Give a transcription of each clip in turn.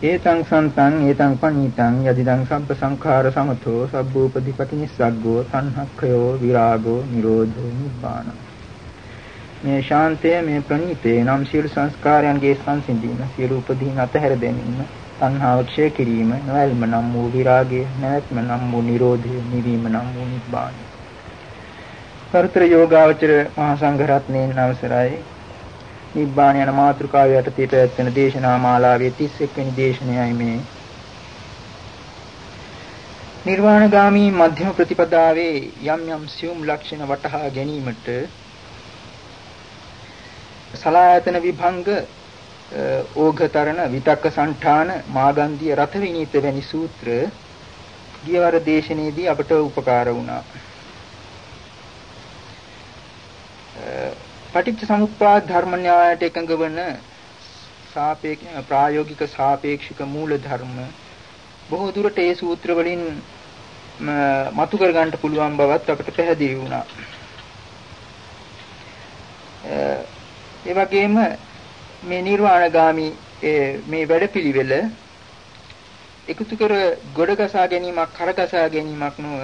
ඒතං සන්තං ඒතං පණීතං යදිදං සබ්බ සංඛාර සමතෝ සබ්බූපදීපටි නිස්සග්ගෝ සංහක්ඛයෝ විරාගෝ නිරෝධෝ නිබ්බාන මේ ශාන්තය මේ ප්‍රණීතේ නම් සියලු සංස්කාරයන්ගේ සංසිඳීම සියලු උපදීන් අතහැර දැමීම සංහාව ක්ෂය කිරීම නොයල්ම නම් වූ විරාගය නැවැත්ම නම් වූ නිරෝධය නිවීම නම් වූ නිබ්බාන කරුතර යෝගාවචර මහා සංඝ රත්නයන් අවසරයි නිබ්බාන යන මාතෘකාව යටතේ පැවැත්වෙන දේශනා මාලාවේ 31 වෙනි දේශනයයි මේ. නිර්වාණගාමී මධ්‍යම ප්‍රතිපදාවේ යම් යම් සියුම් ලක්ෂණ වටහා ගැනීමට සලායතන විභංග ඕඝතරණ විතක්ක සංඨාන මාගන්ධිය රත විනීත වැනි සූත්‍ර ගියවර දේශනයේදී අපට උපකාර වුණා. පටිච්ච සමුප්පාද ධර්ම න්‍යායයට එකඟ වන සාපේක්ෂ ප්‍රායෝගික සාපේක්ෂික මූල ධර්ම බොහෝ දුරට ඒ සූත්‍ර වලින් මතු කර ගන්නට පුළුවන් බවත් අපට පැහැදිලි වුණා. ඒ වගේම මේ නිර්වාණගාමි මේ වැඩපිළිවෙල එකතු කර ගොඩගසා ගැනීමක් කරගසා ගැනීමක් නොව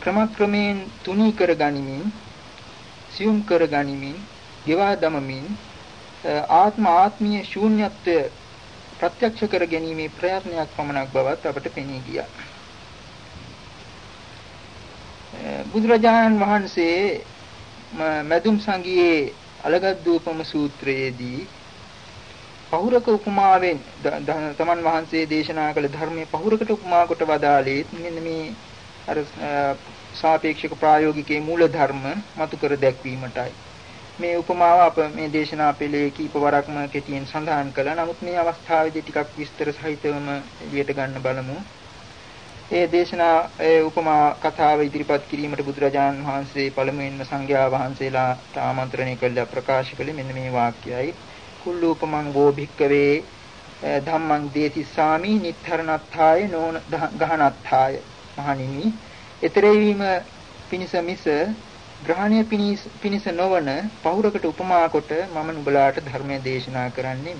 ක්‍රමක්‍රමයෙන් තුනී කර ගනිමින් සියුම් කර ගනිමින්, ගෙවා දමමින් ආත්ම ආත්මීය ශූන්‍යත්වය ප්‍රත්‍යක්ෂ කර ගැනීමේ ප්‍රයත්නයක් පමණක් බවත් අපට පෙනී ගියා. බුදුරජාණන් වහන්සේ මදුම් සංගියේ අලගද්දූපම සූත්‍රයේදී පහුරක උපමාවෙන් තමන් වහන්සේ දේශනා කළ ධර්මයේ පහුරකට උපමා කොට වදාළේ මෙන්න මේ අර සාපේක්ෂක ප්‍රායෝගිකයේ මූල ධර්ම මතු කර දැක්වීමටයි. මේ උපමාව අප මේ දේශනා පෙළේ කීපවරක්ම කෙටියෙන් සඳහන් කළා. නමුත් මේ අවස්ථාවේදී ටිකක් විස්තර සහිතවම එළියට ගන්න බලමු. ඒ දේශනා ඒ උපමා කතාව ඉදිරිපත් කිරීමට බුදුරජාණන් වහන්සේ පළමුවෙන්ම සංඝයා වහන්සේලාට ආමන්ත්‍රණය කළ ප්‍රකාශ කළේ මෙන්න මේ වාක්‍යයයි. කුල්ලූපමං වෝ භික්කවේ ධම්මං දේතිස්සාමි නිත්තරණත්ථාය නෝන ගහනත්ථාය මහණෙනි ඊතරේවීම පිනිස මිස ග්‍රහණය පිනිස නොවන පහුරකට උපමා කොට මම නුඹලාට ධර්මය දේශනා කරන්නේ.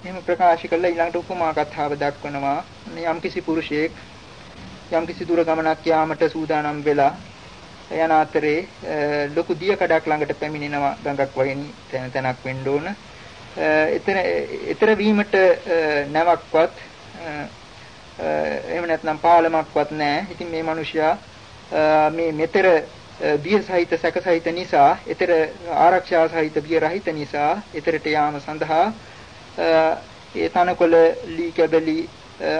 එහෙම ප්‍රකාශ කළා ඊළඟට උපමා කතාව දක්වනවා යම්කිසි පුරුෂයෙක් යම්කිසි දුර ගමනක් යාමට සූදානම් වෙලා යන අතරේ ලොකු දිය කඩක් ළඟට පැමිණෙනවා ගඟක් වගේ තැනක් වෙන්න ඕන. එතන ඊතර වීමට නැවක්වත් එහෙම නැත්නම් පාලමක්වත් නැහැ. ඉතින් මේ මිනිසයා මේ මෙතර බිය සහිත සැක සහිත නිසා, ඊතර ආරක්ෂා සහිත බිය රහිත නිසා ඊතරට යාම සඳහා ඒ තනකොළ ලී කැබලි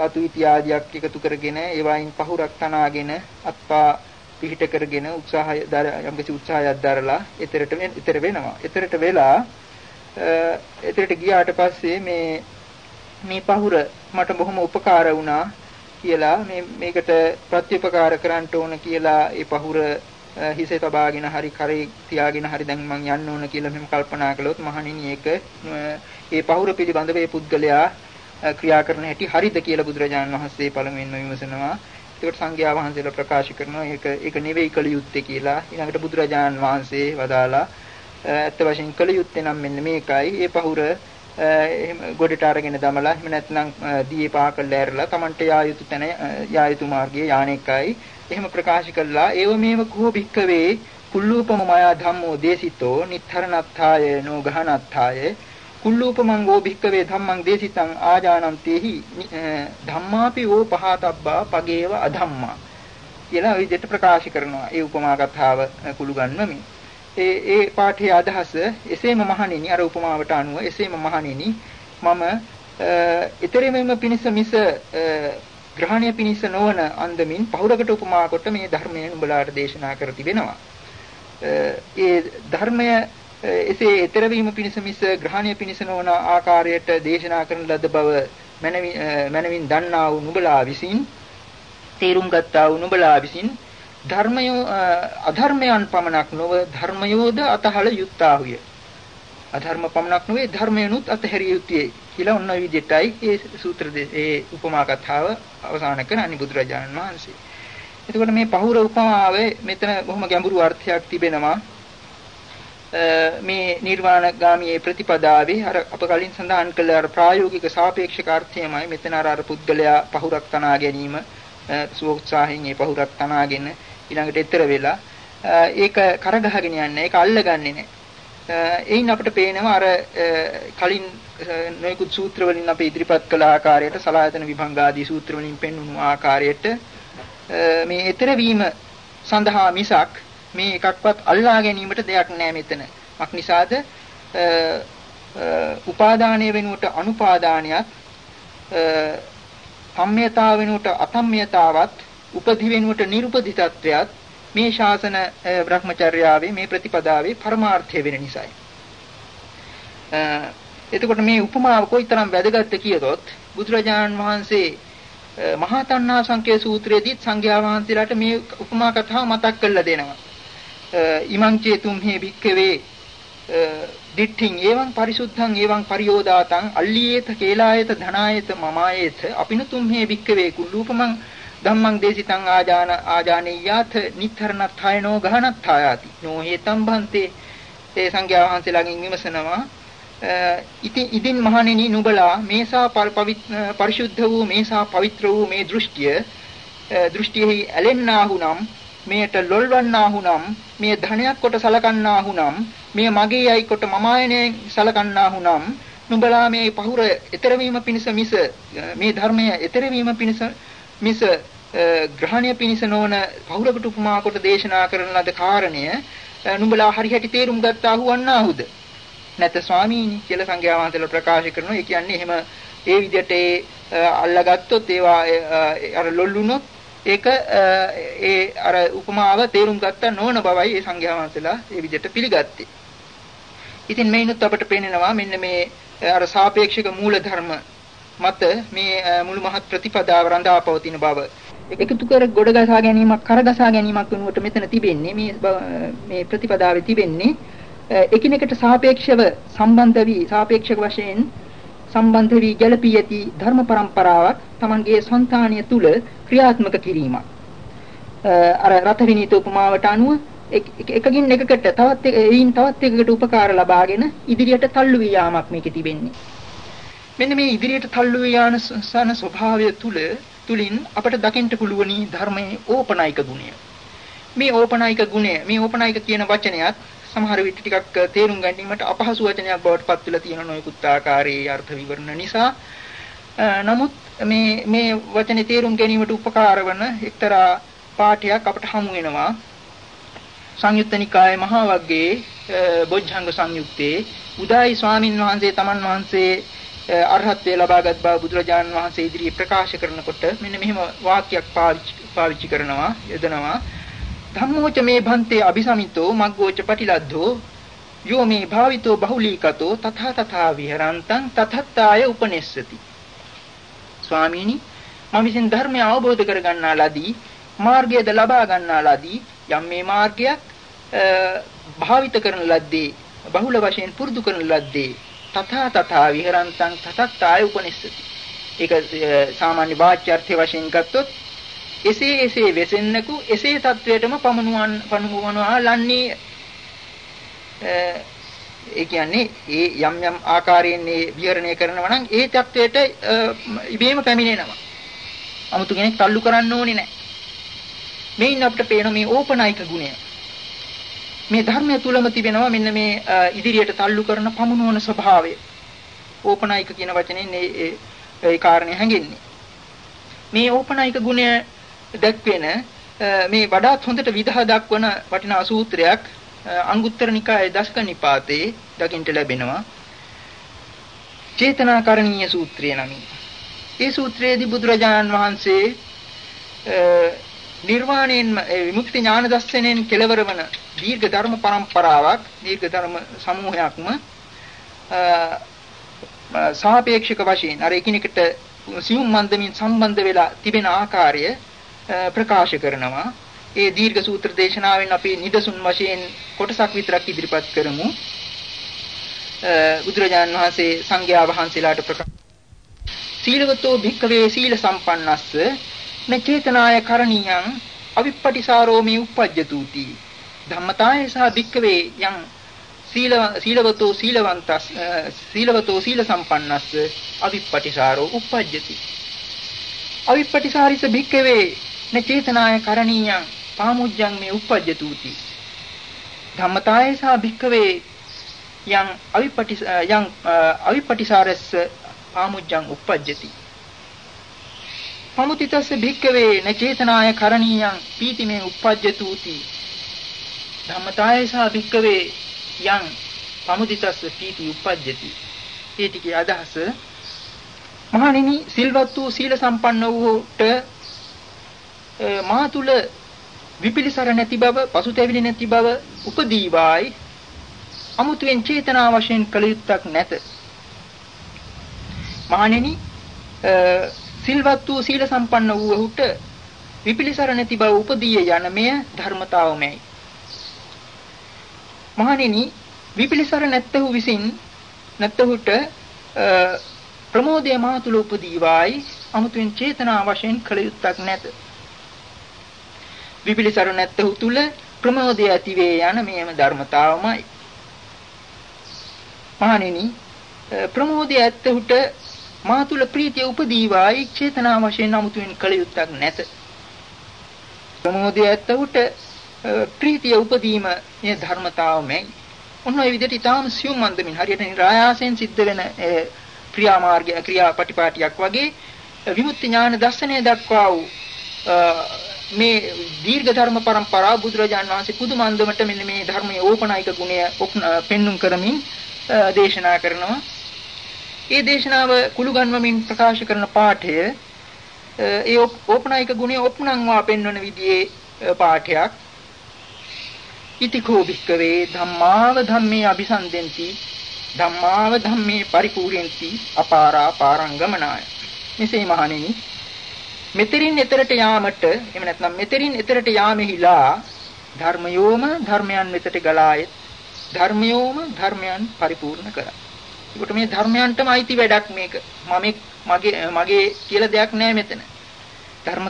අතු ඉතිආදියක් එකතු කරගෙන ඒවායින් පහුරක් තනාගෙන අත්පා පිහිට කරගෙන උත්සාහය යම්කිසි උත්සාහයක් දරලා ඊතරට ඊතර වෙනවා. ඊතරට වෙලා ඊතරට ගියාට පස්සේ මේ මේ පහුර මට බොහොම උපකාර වුණා කියලා මේ මේකට ප්‍රත්‍යපකාර කරන්න ඕන කියලා ඒ පහුර හිසේ තබාගෙන හරි කරේ තියාගෙන හරි දැන් මං යන්න ඕන කියලා මෙහෙම කල්පනා කළොත් මහණෙනි ඒක ඒ පහුර පිළිබඳව ඒ පුද්ගලයා ක්‍රියා කරන හැටි හරිද කියලා බුදුරජාණන් වහන්සේ පළමුවෙන්ම විමසනවා. ඒකට සංඝයා වහන්සේලා ප්‍රකාශ කරනවා ඒක ඒක නෙවෙයි කළ යුත්තේ කියලා. ඊළඟට බුදුරජාණන් වහන්සේ වදාලා ඇත්ත වශයෙන් කළ යුත්තේ නම් මෙන්න මේකයි. ඒ පහුර එහෙම ගොඩට අරගෙන දමලා එහෙම නැත්නම් දීයේ පහ කරලා ඇරලා Tamante යා යුතු තැන යා යුතු මාර්ගයේ යානෙකයි. එහෙම ප්‍රකාශ කළා. ඒව මේව කෝ භික්කවේ කුල්ලූපම මයා ධම්මෝ දේසිතෝ නිත්තරණත්ථාය නෝ ගහනත්ථාය. කුල්ලූපමං වෝ භික්කවේ ධම්මං දේසිතං ආජානන්තේහි ධම්මාපි වෝ පහතබ්බා පගේව අධම්මා. කියලා විදිහට ප්‍රකාශ කරනවා. ඒ උපමා කතාව කුළු ගන්නමින් ඒ ඒ පාඨයේ අදහස එසේම මහණෙනි අර උපමාවට අනුව එසේම මහණෙනි මම ඊතරෙමෙම පිනිස මිස ග්‍රහණය පිනිස නොවන අන්දමින් පහුරකට උපමා කොට මේ ධර්මය නුඹලාට දේශනා කර තිබෙනවා. ඒ ධර්මය එසේ ඊතර වීම පිනිස මිස ග්‍රහණය පිනිස නොවන ආකාරයට දේශනා කරන ලද බව මනවින් දන්නා වූ නුඹලා විසින් තේරුම් ගත්තා වූ නුඹලා විසින් ධර්මයෝ අධර්මයන් පමණක් නොව ධර්මයෝද අතහල යුත්තාහුය. අධර්ම පමණක් නොවේ ධර්මයනුත් අතහැරිය යුතුය කියලා ඔන්න ඔය විදිහටයි මේ සූත්‍ර ඒ උපමා කතාව අවසන් කරන්නේ බුදුරජාණන් වහන්සේ. එතකොට මේ පහුර උපමාවේ මෙතන බොහොම ගැඹුරු අර්ථයක් තිබෙනවා. මේ නිර්වාණගාමී ප්‍රතිපදාවේ අර අප කලින් සඳහන් කළ අර ප්‍රායෝගික සාපේක්ෂක අර්ථයමයි මෙතන අර අර පුද්ගලයා පහුරක් තනා ගැනීම සුවෝත්සාහයෙන් ඒ පහුරක් තනාගෙන ඊළඟට ඊතර වෙලා ඒක කරගහගෙන යන්නේ ඒක අල්ලගන්නේ නැහැ. එයින් අපිට පේනවා අර කලින් නොයෙකුත් සූත්‍ර වලින් අපි ඉදිරිපත් කළ ආකාරයට සලායතන විභංග ආදී සූත්‍ර වලින් පෙන්වුණු ආකාරයට මේ ඊතර වීම සඳහා මිසක් මේ එකක්වත් අල්ලා ගැනීමට දෙයක් නැහැ මෙතන. මක් නිසාද උපාදානයේ වෙනුවට අනුපාදානියත් සම්මියතාව වෙනුවට අසම්මියතාවත් උපදි වෙනුවට නිර්පදි තත්වයක් මේ ශාසන බ්‍රහ්මචර්යාවේ මේ ප්‍රතිපදාවේ පරමාර්ථය වෙන නිසායි. එතකොට මේ උපමාව කොයිතරම් වැදගත්ද කියතොත් බුදුරජාණන් වහන්සේ මහා තණ්හා සංකේ සූත්‍රයේදී සංඝයා වහන්සේලාට මේ උපමා කතාව මතක් කරලා දෙනවා. ඉමං චේතුම්හි භික්ඛවේ දිට්ඨින් එවං පරිසුද්ධං එවං පරියෝදාතං අල්ලියේත කේලායේත ධනායේත මමායේත අපිනුතුම්හි භික්ඛවේ කුල්ලූපමං ධම්මං දේසිතං ආජාන ආජානියාත නිතරණත්ථයනෝ ගහනත්ථායාති. නොහේතම් බන්තේ ඒ සංඝයා වහන්සේලාගෙන් විමසනවා ඉතින් ඉදින් මහණෙනි නුඹලා මේසා පරිශුද්ධ වූ මේසා පවිත්‍ර වූ මේ දෘෂ්ටිය දෘෂ්ටියෙහි ඇලෙන්නාහුනම් මෙයට ලොල්වන්නාහුනම් මේ ධනයක් කොට සලකන්නාහුනම් මේ මගේ යයි කොට මමායනේ සලකන්නාහුනම් නුඹලා මේ පහුර ඊතර වීම පිණිස මිස මේ ධර්මය ඊතර වීම පිණිස මිස ග්‍රහණය පිණිස නොවන පහුරකට උපමා කොට දේශනා කරන ලද කාරණය නුඹලා හරියට තේරුම් ගත්තා වුවන්නාහුද නැත ස්වාමීනි කියලා සංඝයා වහන්සේලා ප්‍රකාශ කරනවා ඒ කියන්නේ එහෙම ඒ විදිහට ඒ අල්ලාගත්තොත් ඒවා අර ලොල්ලුනොත් ඒක ඒ අර උපමාව තේරුම් ගත්තා නොවන බවයි ඒ සංඝයා වහන්සේලා ඒ විදිහට පිළිගත්තේ. ඉතින් මේනොත් අපට පේනවා මෙන්න මේ අර සාපේක්ෂක මූල ධර්ම මත මේ මුළු මහත් ප්‍රතිපදාව රඳා පවතින බව. එකතු කර ගොඩ ගසා ගැනීමක් කරගසා ගැනීමක් වෙනුවට මෙතන තිබෙන්නේ මේ මේ ප්‍රතිපදාවේ තිබෙන්නේ එකිනෙකට සාපේක්ෂව සම්බන්ධ වී සාපේක්ෂක වශයෙන් සම්බන්ධ වී ගැළපී ඇති ධර්ම પરම්පරාවක් Tamanගේ సంతානිය තුල ක්‍රියාත්මක කිරීමක්. අර රත විනීත උපමාවට අනුව එකකින් එකකට තවත් එයින් තවත් එකකට උපකාර ලබාගෙන ඉදිරියට තල්ලු වී යාමක් මේකේ තිබෙන්නේ. මෙන්න මේ ඉදිරියට තල්ලු වී යාන සන ස්වභාවය තුල තුලින් අපට දකින්න පුළුවනි ධර්මයේ ඕපනායික ගුණය. මේ ඕපනායික ගුණය මේ ඕපනායික කියන වචනයත් සමහර විට ටිකක් තේරුම් ගැනීමට අපහසු වචනයක් බවට පත් වෙලා තියෙන නොයෙකුත් ආකාරයේ අර්ථ විවරණ නිසා. නමුත් මේ මේ වචනේ තේරුම් ගැනීමට උපකාර වන එක්තරා පාඨයක් අපට හමු වෙනවා. සංයුත්ත නිකායේ මහා වග්ගයේ බොජ්ජංග සංයුත්තේ. උදායි ස්වාමින් වහන්සේ තමන් වහන්සේ අරහත්ත්වය ලබාගත් බව බුදුරජාණන් වහන්සේ ඉදිරියේ ප්‍රකාශ කරනකොට මෙන්න මෙහෙම වාක්‍යයක් පාවිච්චි කරනවා යදනවා. ධම්මෝච මේ භන්තේ අபிසමිතෝ මග්ගෝච පටිලද්දෝ යෝ මේ භාවිතෝ බහුලීකතෝ තථා තථා විහරන්තං තතත්තාය උපනෙස්සති. ස්වාමීනි මම විසින් ධර්මය අවබෝධ කර ගන්නා ලදී මාර්ගයද ලබා ගන්නා ලදී යම් මේ මාර්ගයක් භාවිත කරන ලද්දේ බහුල වශයෙන් පුරුදු කරන ලද්දේ තථා තථා විහරන්තං තතත්තාය උපනිස්සති ඒක සාමාන්‍ය වාචාර්ථය වශයෙන් ගත්තොත් එසේ එසේ වෙසෙන්නකු එසේ තත්වයටම පමනුවන් පමුණවා ලන්නේ ඒ කියන්නේ ඒ යම් යම් ආකාරයෙන් මේ විහරණය කරනවා නම් ඒ තත්වයට ඉබේම පැමිණෙනවා. 아무තු කෙනෙක් තල්ලු කරන්න ඕනේ නැහැ. මේින් අපිට පේන මේ ඕපනායික ගුණය. මේ ධර්මය තුලම තිබෙනවා මෙන්න මේ ඉදිරියට තල්ලු කරන පමුණුවන ස්වභාවය. ඕපනායික කියන වචනේ ඒ ඒ කාරණේ හැඟෙන්නේ. මේ ඕපනායික ගුණය දැක්වෙන මේ වඩාත් හොඳට විදහා දක්වන වටිනා සූත්‍රයක් අංගුත්තර නිකායේ දශක නිපාතේ දකින්ට ලැබෙනවා. චේතනාකරණීය සූත්‍රය නමින්. මේ සූත්‍රයේදී බුදුරජාණන් වහන්සේ නිර්වාණයෙන් විමුක්ති ඥාන දර්ශනයෙන් කෙලවර වන දීර්ඝ ධර්ම પરම්පරාවක් දීර්ඝ ධර්ම සමූහයක්ම සාපේක්ෂක වශයෙන් අර එකිනෙකට සියුම් මන්දමින් සම්බන්ධ වෙලා තිබෙන ආකාරය ප්‍රකාශ කරනවා. ඒ දීර්ඝ සූත්‍ර දේශනාවෙන් අපි නිදසුන් වශයෙන් කොටසක් විතරක් ඉදිරිපත් කරමු. බුදුරජාණන් වහන්සේ සංඝයා වහන්සේලාට ප්‍රකාශ සීලවතෝ භික්ඛවේ සීල සම්පන්නස්ස නචේතනාය කරණීයං අවිප්පටිසාරෝ මේ uppajjatuti ධම්මතාය සහ භික්ඛවේ යං සීල සීලවතෝ සීලවන්තස් සීලවතෝ සීල සම්පන්නස්ස අවිප්පටිසාරෝ uppajjati අවිප්පටිසාරිස භික්ඛවේ නචේතනාය කරණීයං පාමුජ්ජං මේ uppajjatuti ධම්මතාය සහ භික්ඛවේ යං අවිපටි යං අවිපටිසාරස්ස පාමුජ්ජං uppajjati පමුතිතස්ස භික්කවේ නචේතනාය කරණීයං පීතිමේ uppajjatuti ධම්මතාය සහ භික්කවේ යං පමුතිතස්ස පීති uppajjati. ඒ ටිකේ අදහස මහණෙනි සිල්වත් වූ සීල සම්පන්න වූට මා තුල විපිලිසර නැති බව පසුතැවිලි නැති බව උපදීවායි. අමුතුවෙන් චේතනා වශයෙන් කළ යුත්තක් නැත. මහණෙනි සිල්වත් වූ සීල සම්පන්න වූ ඔහුට විපිලිසර නැති බව උපදී යන මෙය ධර්මතාවමයි. මහණෙනි විපිලිසර නැත්තහු විසින් නැත්තහුට ප්‍රමෝදය මා තුල උපදීවායි අමුතුවෙන් චේතනා වශයෙන් කළ යුත්තක් නැත. විපිලිසර නැත්තහු තුල ප්‍රමෝදය ඇතිවේ යන මෙයම ධර්මතාවමයි. මහණෙනි ප්‍රමෝදය ඇත්තහුට මා තුල ප්‍රීතිය උපදීවායි චේතනා වශයෙන් 아무තුවෙන් කළ යුත්තක් නැත. ප්‍රමෝදය ඇත්තහුට ප්‍රීතිය උපදීම මේ ධර්මතාවමයි. ඔන්න ඒ විදිහට ඊටාම් සියුම් මන්දමින් හරියට નિરાයාසයෙන් සිද්ධ වෙන ක්‍රියාමාර්ගය ක්‍රියාපටිපාටියක් වගේ විමුක්ති ඥාන දර්ශනය දක්වා වූ මේ දීර්ඝ ධර්ම પરම්පරාව බුදුරජාන් වහන්සේ පුදුමන්දමට මෙන්න මේ ධර්මයේ ඕපනායක ගුණය පෙන්눔 කරමින් දේශනා කරනවා ඒ දේශනාව කුළු ගන්වමින් ප්‍රකාශ කරන පාඨය ඒ ඕපනායක ගුණය ඔප්නංවා පෙන්වන විදිහේ පාඨයක්. ඉතිකෝ භික්කවේ ධම්මාව ධම්මේ අபிසන්දෙන්ති ධම්මාව ධම්මේ පරිපූර්ණෙන්ති අපාරා පාරංගමනාය. මෙසේ මහණෙනි මෙතරින් එතරට යාමට එහෙම නැත්නම් මෙතරින් එතරට යාමෙහිලා ධර්මයෝම ධර්මයන් වෙතට ගලාය ධර්මයෝම ධර්මයන් පරිපූර්ණ කරයි. ඒකට මේ ධර්මයන්ටම අයිති වැඩක් මේක. මම මගේ මගේ කියලා දෙයක් නෑ මෙතන. ධර්ම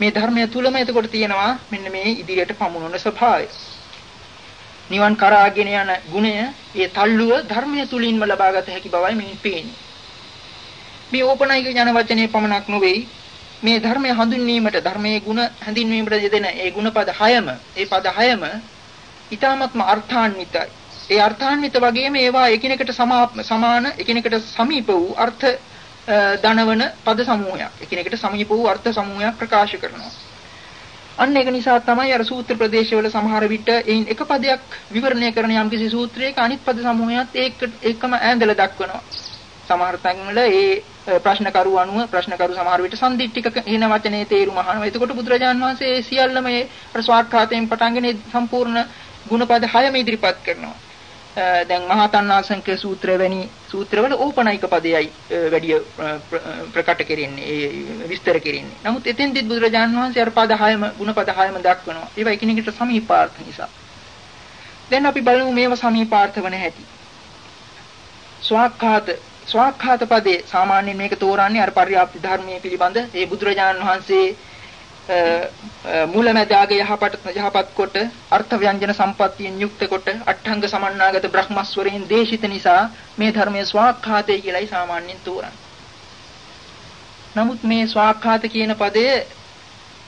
මේ ධර්මය තුලම එතකොට තියෙනවා මෙන්න මේ ඉදිරියට පමුණවන ස්වභාවය. නිවන් කරාගෙන යන ගුණය, ඒ තල්ලුව ධර්මය තුලින්ම ලබාගත හැකි බවයි මෙයින් පේන්නේ. මේ ඕපනයික ඥාන වචනේ පමණක් නොවේයි මේ ධර්මය හඳුන්වීමට ධර්මයේ ಗುಣ හැඳින්වීමට යෙදෙන ඒ ಗುಣපද 6ම ඒ පද 6ම ඊ타මත්ම අර්ථාන්විතයි ඒ අර්ථාන්විත වගේම ඒවා එකිනෙකට සමාන එකිනෙකට සමීප වූ අර්ථ දනවන පද සමූහයක්. එකිනෙකට සමීප වූ අර්ථ සමූහයක් ප්‍රකාශ කරනවා. අන්න ඒක නිසා තමයි අර සූත්‍ර ප්‍රදේශවල සමහර විට එයින් එක පදයක් විවරණය කරන යම්කිසි සූත්‍රයක අනිත් පද සමූහයත් ඒක එකම ඈඳලා දක්වනවා. සමහර තැන්වල ඒ ප්‍රශ්න කරු අනුව ප්‍රශ්න කරු සමහර විට සම්දිට්ඨික කියන වචනේ තේරුම අහනවා. එතකොට බුදුරජාන් වහන්සේ සියල්ලම ඒ ස්වාර්ථාතයෙන් පටන්ගෙන සම්පූර්ණ ගුණපද 6ම ඉදිරිපත් කරනවා. දැන් මහා තණ්හාසංක සූත්‍ර වැනි සූත්‍රවල ඕපනයික පදයයි වැඩි ප්‍රකට කෙරෙන්නේ ඒ විස්තර කෙරෙන්නේ. නමුත් එතෙන්දිත් බුදුරජාණන් වහන්සේ අර පද 6ම ಗುಣ පද 6ම දක්වනවා. ඒවා එකිනෙකට සමීපාර්ථ නිසා. දැන් අපි බලමු මේව සමීපාර්ථ වන හැටි. ස්වාක්ඛාත ස්වාක්ඛාත පදේ සාමාන්‍යයෙන් මේක තෝරන්නේ අර පරියාප්ති ධර්මයේ පිළිබඳ ඒ බුදුරජාණන් වහන්සේ මූලමැදාගේ යහපත් යහපත් කොට අර්ථ ව්‍යංජන සම්පත්තියෙන් යුක්ත කොට අට්ඨංග සමන්නාගත බ්‍රහ්මස්වරයෙන් දේශිත නිසා මේ ධර්මයේ ස්වාක්ඛාතය කියලායි සාමාන්‍යයෙන් තෝරන්නේ. නමුත් මේ ස්වාක්ඛාත කියන පදයේ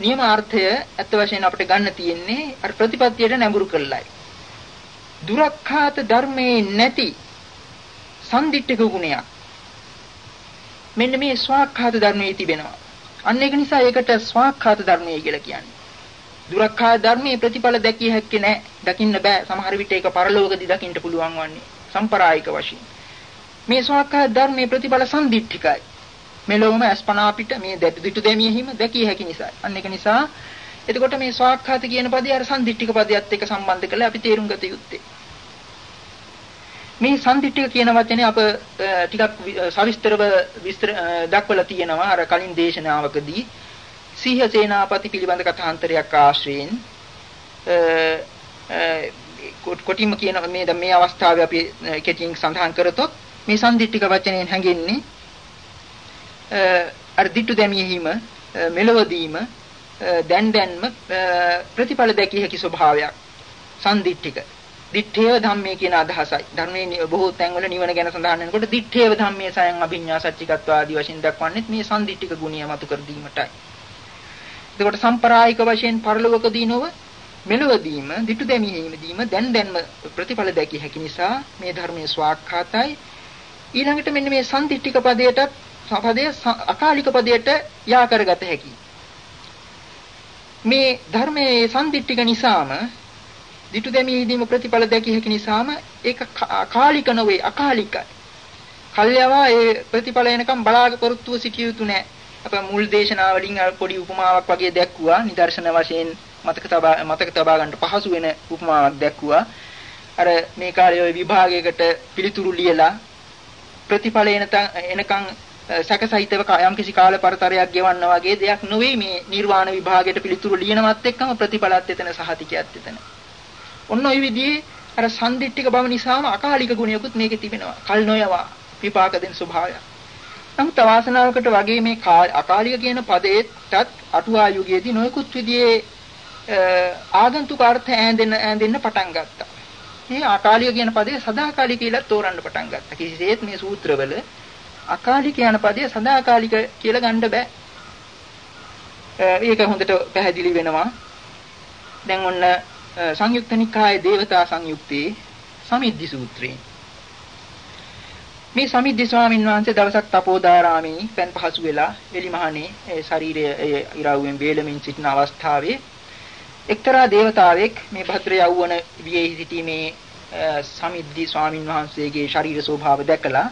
නියම අර්ථය ඇත්ත වශයෙන් අපිට ගන්න තියෙන්නේ අර ප්‍රතිපත්තියට නැඹුරු කළායි. දුරක්ඛාත ධර්මයේ නැති සම්දිට්ඨක ගුණයක්. මෙන්න මේ ස්වාක්ඛාත ධර්මයේ තිබෙනවා. අන්න ඒක නිසා ඒකට ස්වාක්ඛාත ධර්මය කියලා කියන්නේ. දුරක්ඛාත ධර්මයේ ප්‍රතිඵල දැකිය හැක්කේ නැහැ. දකින්න බෑ. සමහර විට ඒක පරලෝකදී දකින්න පුළුවන් වන්නේ. සම්ප්‍රායික වශයෙන්. මේ ස්වාක්ඛාත ධර්මයේ ප්‍රතිඵල සම්දිට්ඨිකයි. මෙලොවම අස්පනා පිට මේ දෙටු දෙමියෙහිම දැකිය හැකි නිසා. අන්න ඒක නිසා එතකොට මේ ස්වාක්ඛාත කියන පදේ අර සම්දිට්ඨික පදයට එක්ක සම්බන්ධ කරලා අපි තේරුම් ගත යුත්තේ. මේ සම්දිට්ඨික කියන වචනේ අප ටිකක් සවිස්තරව විස්තර දක්වලා තියෙනවා අර කලින් දේශනාවකදී. සීහ සේනාපති පිළිබඳ කථාන්තරයක් ආශ්‍රයෙන් කොටිම කියන මේ දැන් මේ අවස්ථාවේ අපි කෙටියෙන් සඳහන් කරතොත් මේ සම්දිට්ඨික වචනයෙන් හැඟෙන්නේ අර දිට්ඨු දැමීම මෙලවදීම දැන් දැන්ම ප්‍රතිඵල දැකිය හැකි ස්වභාවයක්. සම්දිට්ඨික දිත්තේව ධම්මේ කියන අදහසයි. ධර්මයේ බොහෝ තැන්වල නිවන ගැන සඳහන් වෙනකොට දිත්තේව ධම්මේ සයන් අභිඤ්ඤා සච්චිකත්ව ආදී වශයෙන් දක්වන්නේ මේ සම්දිට්ඨික ගුණය මතු කර දීමටයි. එතකොට සම්ප්‍රායික වශයෙන් පරලෝකදී නොව මෙලොවදීම දිටු දැමීමදීම දැන් දැන්ම ප්‍රතිඵල දැකිය හැකි නිසා මේ ධර්මයේ ස්වාක්ඛාතයි. ඊළඟට මෙන්න මේ සම්දිට්ඨික පදයට පදයේ අකාලික පදයට යා කරගත හැකියි. මේ ධර්මයේ සම්දිට්ඨික නිසාම දිටු දැමීමේදීම ප්‍රතිඵල දැකිය හැකි නිසාම ඒක කාලික නොවේ අකාලිකයි. කල්යවා ඒ ප්‍රතිඵල එනකම් බලාපොරොත්තුව සිටිය යුතු නැහැ. අප මුල් දේශනාවලින් පොඩි උපමාවක් වගේ දැක්ුවා නිදර්ශන වශයෙන් මතක තබා මතක තබා ගන්න පහසු වෙන උපමාවක් දැක්ුවා. අර මේ කාලේ විභාගයකට පිළිතුරු ලියලා ප්‍රතිඵල එනකම් සැකසහිතව යම්කිසි කාල පරතරයක් ගෙවන්න වගේ දෙයක් නොවේ මේ නිර්වාණ විභාගයට පිළිතුරු ලියනවත් එක්කම ප්‍රතිඵලත් එතන සහතිකයත් එතන. ඔන්න ওই විදිහේ අර සම්දිට්ඨික බව නිසාම අකාලික ගුණයකුත් මේකේ තිබෙනවා. කල් නොයවා විපාක දෙන ස්වභාවය. නමුත් අවාසනාවකට වගේ මේ අකාලික කියන පදේටත් අටුවා යුගයේදී නොයෙකුත් විදිහේ ආගන්තුක අර්ථ ඈඳෙන්න ඈඳෙන්න පටන් ගත්තා. මේ අකාලික කියන පදේ සදාකාලික කියලා තෝරන්න පටන් ගත්තා. කිසිසේත් මේ සූත්‍රවල අකාලික යන පදේ සදාකාලික කියලා ගන්න බෑ. ඒක හොඳට පැහැදිලි වෙනවා. දැන් ඔන්න සංයුක්ත නිකායේ දේවතා සංයුක්තේ සමිද්දි සූත්‍රේ මේ සමිද්දි ස්වාමීන් වහන්සේ දවසක් තපෝදාරාමේ පෙන් පහසු වෙලා එලිමහනේ ඒ ශරීරය ඒ ඉරව්වෙන් වේලමින් සිටින අවස්ථාවේ එක්තරා දේවතාවෙක් මේ භද්‍ර යවුවන වියේ සිටීමේ uh, සමිද්දි ස්වාමීන් වහන්සේගේ ශරීර ස්වභාව දැකලා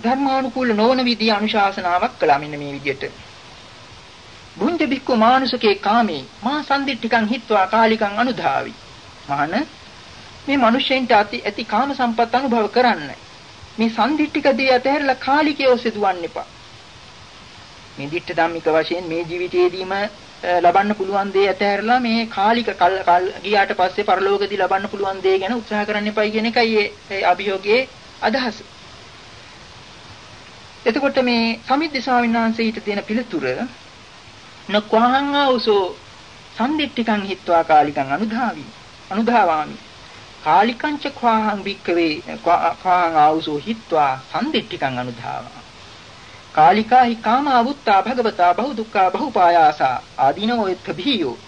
ධර්මානුකූල නොවන විදිය අනුශාසනාවක් කළා මෙන්න මේ විදියට බුද්ධ බික්කු මානුසකේ කාමේ. මා සම්දිට්ඨිකං හිත්වා කාලිකං අනුධාවි. මහන මේ මිනිස්සෙන්ට ඇති ඇති කාම සම්පත් අනුභව කරන්න. මේ සම්දිට්ඨික දේ අතහැරලා කාලිකය ඔස්සේ දුවන්න එපා. මේ දිට්ඨ ධම්මික වශයෙන් මේ ජීවිතයේදීම ලබන්න පුළුවන් දේ ඇතහැරලා මේ කාලික කල් ගියාට පස්සේ පරලෝකදී ලබන්න පුළුවන් දේ ගැන උත්සාහ කරන්න එපයි කියන එකයි ඒ අභියෝගයේ අදහස. එතකොට මේ සමිද්ද ස්වාමීන් වහන්සේ ඊට දෙන පිළිතුර නක්වහං ආවසෝ. සම්දිට්ඨිකං හිත්වා කාලිකං අනුධාවි. අනුධාවාමි. කාලිකං ච ඛවාහං වික්කවේ ඛවාහං ආවසෝ හිත්වා සම්දිට්ඨිකං අනුධාවා. කාලිකා හි කාම අවුත්තා භගවතා බහු දුක්ඛා බහු පායාසා ආදීනෝ එත්ථභීයෝ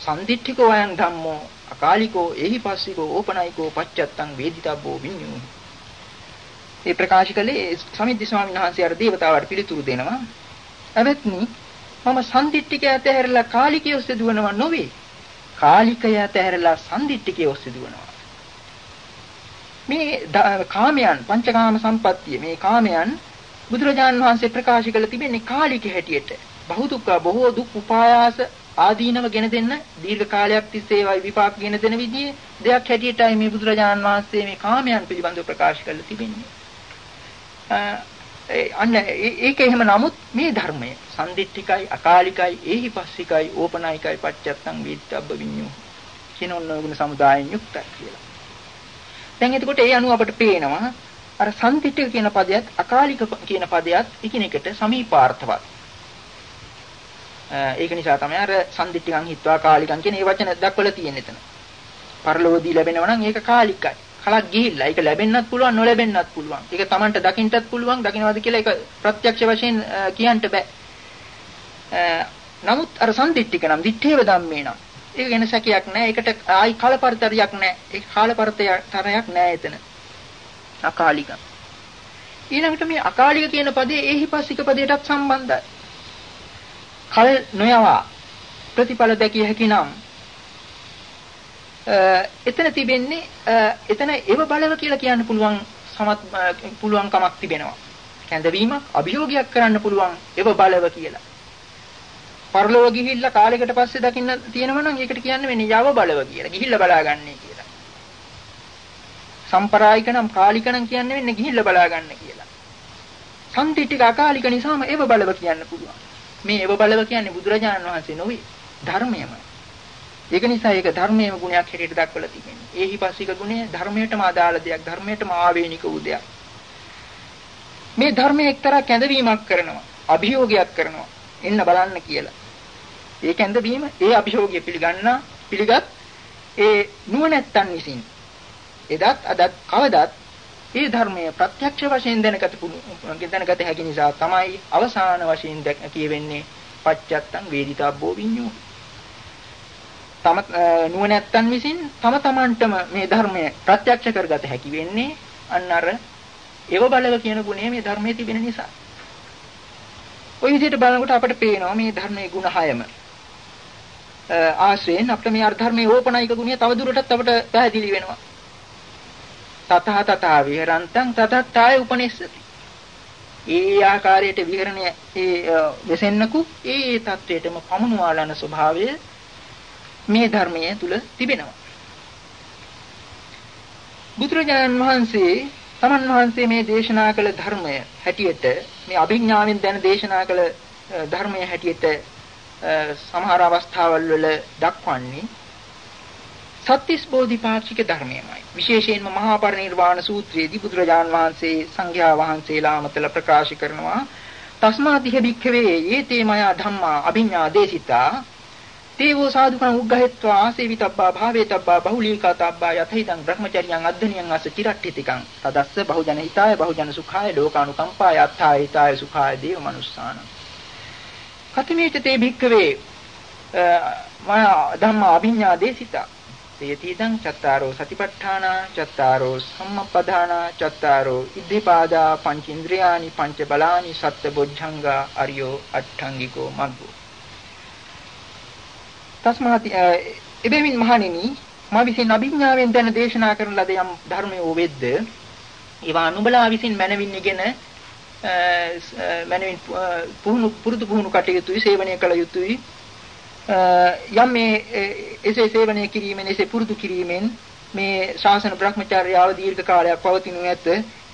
සම්දිට්ඨිකෝ අයං ධම්මෝ අකාලිකෝ එහි පස්සිකෝ ඕපනයිකෝ පච්චත්තං වේදිතබ්බෝ විඤ්ඤෝ මේ ප්‍රකාශ කළේ සමිද්දි ස්වාමීන් වහන්සේ අර දේවතාවට පිළිතුරු දෙනවා. එවත්නි මම සම්දිට්ඨිකය ඇතහැරලා කාලිකය ඔස්සේ දුවනවා නොවේ. කාලිකය ඇතහැරලා සම්දිට්ඨිකය ඔස්සේ දුවනවා. මේ කාමයන් පංචකාම සම්පත්තිය මේ කාමයන් බුදුරජාන් වහන්සේ ප්‍රකාශ කළ තිබෙන්නේ කාලික හැටියට. බහු දුක්ඛ බොහෝ දුක් උපායාස ආදීනව ගෙන දෙන්න දීර්ඝ කාලයක් තිස්සේ වයි විපාක ගෙන දෙන විදිහේ දෙයක් හැටියටයි මේ බුදුරජාන් වහන්සේ මේ කාමයන් පිළිබඳව ප්‍රකාශ කළ තිබෙන්නේ. අන්න ඒක එහෙම නමුත් මේ ධර්මය සම්දිත්තිකයි අකාලිකයි ඒහිපස්සිකයි ඕපනායිකයි පච්චත්තං වීත්තබ්බ විඤ්ඤෝ කියන ඔන්න සමුදායෙන් යුක්තයි කියලා. දැන් එතකොට ඒ අනුව අපට පේනවා අර සම්දිත්තික කියන පදයට අකාලික කියන පදයට එකිනෙකට සමීපාර්ථවත්. ඒක නිසා තමයි අර සම්දිත්තිකං හිත්වා කාලිකං කියන මේ වචන දක්වලා තියෙන්නේ එතන. පරලෝකදී ලැබෙනවා නම් ඒක කාලිකයි. කලක් ගිහිල්ලා ඒක ලැබෙන්නත් පුළුවන් නොලැබෙන්නත් පුළුවන්. ඒක Tamanට දකින්නත් පුළුවන් දකින්නවද කියලා ඒක ප්‍රත්‍යක්ෂ වශයෙන් කියන්න බෑ. නමුත් අර සම්දිට්ඨික නම් දිත්තේව ධම්මේ නම් ඒක ගැන සැකයක් නැහැ. ඒකට ආයි කාලපරතරයක් නැහැ. ඒක කාලපරතරයක් නැහැ එතන. අකාලික. ඊළඟට මේ අකාලික කියන පදේ ඒහිපස්සික පදයටත් සම්බන්ධයි. කල් නොයවා ප්‍රතිඵල දැකිය හැකි නම් එතන තිබෙන්නේ එතන ඒව බලව කියලා කියන්න පුළුවන් සමත් පුළුවන් කමක් තිබෙනවා. කැඳවීමක් අභියෝගයක් කරන්න පුළුවන් ඒව බලව කියලා. පරලොව ගිහිල්ලා කාලයකට පස්සේ දකින්න තියෙනවා නම් ඒකට කියන්නේ වෙන්නේ යව බලව කියලා. ගිහිල්ලා බලාගන්නේ කියලා. සම්ප්‍රායික නම් කාලික නම් කියන්නේ වෙන්නේ ගිහිල්ලා බලාගන්න කියලා. සම්තිටික අකාලික නිසාම ඒව බලව කියන්න පුළුවන්. මේ ඒව බලව කියන්නේ බුදුරජාණන් වහන්සේ නොවේ ධර්මයමයි. ඒක නිසා ඒක ධර්මයේම ගුණයක් හැටියට දක්වලා තිබෙනවා. ඒහිපස්සික ගුණය ධර්මයටම අදාළ දෙයක්, ධර්මයටම ආවේනික වූ දෙයක්. මේ ධර්මයේ එක්තරා කැඳවීමක් කරනවා, අභියෝගයක් කරනවා. එන්න බලන්න කියලා. ඒ කැඳවීම, ඒ අභියෝගය පිළිගන්නා, පිළිගත් ඒ නුවණැත්තන් විසින් එදත් අදත් කවදත් ඒ ධර්මය ප්‍රත්‍යක්ෂ වශයෙන් දැනගත දැනගත හැකි නිසා තමයි අවසාන වශයෙන් කියවෙන්නේ පච්චත්තං වේදිතබ්බෝ විඤ්ඤෝ තම නුවණැත්තන් විසින් තම තමන්ටම මේ ධර්මය ප්‍රත්‍යක්ෂ කරගත හැකි වෙන්නේ අන්න අර ඒව බලව කියන ගුණය මේ ධර්මයේ තිබෙන නිසා. ওই විදිහට බලනකොට අපිට පේනවා මේ ධර්මයේ ගුණ හයම ආශ්‍රයෙන් අපිට මේ අර්ථ ධර්මයේ ඕපනායික ගුණය තව දුරටත් අපිට පැහැදිලි වෙනවා. තතහ තථා විහරන්තං තතත්තාය උපනිස්සති. ඒ ආකාරයට විහරණය ඒ වෙසෙන්නකු ඒ තත්වයටම පමුණුවාලන ස්වභාවය මේ ධර්මයේ තුල තිබෙනවා. බුදුරජාණන් වහන්සේ තමන් වහන්සේ මේ දේශනා කළ ධර්මය හැටියට මේ අභිඥාවෙන් දැන දේශනා කළ ධර්මය හැටියට සමහර අවස්ථාවල් වල දක්වන්නේ සත්‍තිස් බෝධිපාක්ෂික ධර්මයමයි. විශේෂයෙන්ම මහා පරිනිර්වාණ සූත්‍රයේදී බුදුරජාන් වහන්සේ සංඝයා වහන්සේලා මතල ප්‍රකාශ කරනවා තස්මාතිහ භික්ඛවේ යේතේ මයා ධම්මා අභිඤ්ඤා දේශිතා තේවෝ සාදුකං උග්ගහෙත්වා ආසේවිතබ්බා භාවේතබ්බා බහුලීකාතබ්බා යතහිතං බ්‍රහ්මචර්යං අද්ධනියං අස්ස චිරට්ඨිතිකං තදස්ස බහුජන හිතාය බහුජන සුඛාය ලෝකානුකම්පාය අත්ථාය හිතාය සුඛාය දේව මනුස්සාන. කතමේච තේ භික්ඛවේ මා ධම්මා අභිඤ්ඤා දේශිතා තේතිදං චත්තාරෝ සතිපට්ඨාන චත්තාරෝ සම්මප්පදාන චත්තාරෝ ඉද්ධිපාදා පංචේන්ද්‍රයානි පංච බලානි සත්ත බොද්ධංගා අරියෝ අට්ඨංගිකෝ මග්ගෝ. තස්මාති එබැවින් මහණෙනි මා විසින් අභිඥාවෙන් දැන දේශනා කරන ලද යම් ධර්මයෝ වෙද්ද ඒවා නුඹලා විසින් මනවින් ඉගෙන මනවින් පුහුණු පුරුදු පුහුණු කටයුතුයි සේවනය කළ යුතුයි යම් මේ එසේ සේවනය කිරීමෙන් එසේ පුරුදු කිරීමෙන් මේ ශාසන බ්‍රහ්මචර්යාව දීර්ඝ කාලයක් පවතිනු ඇත.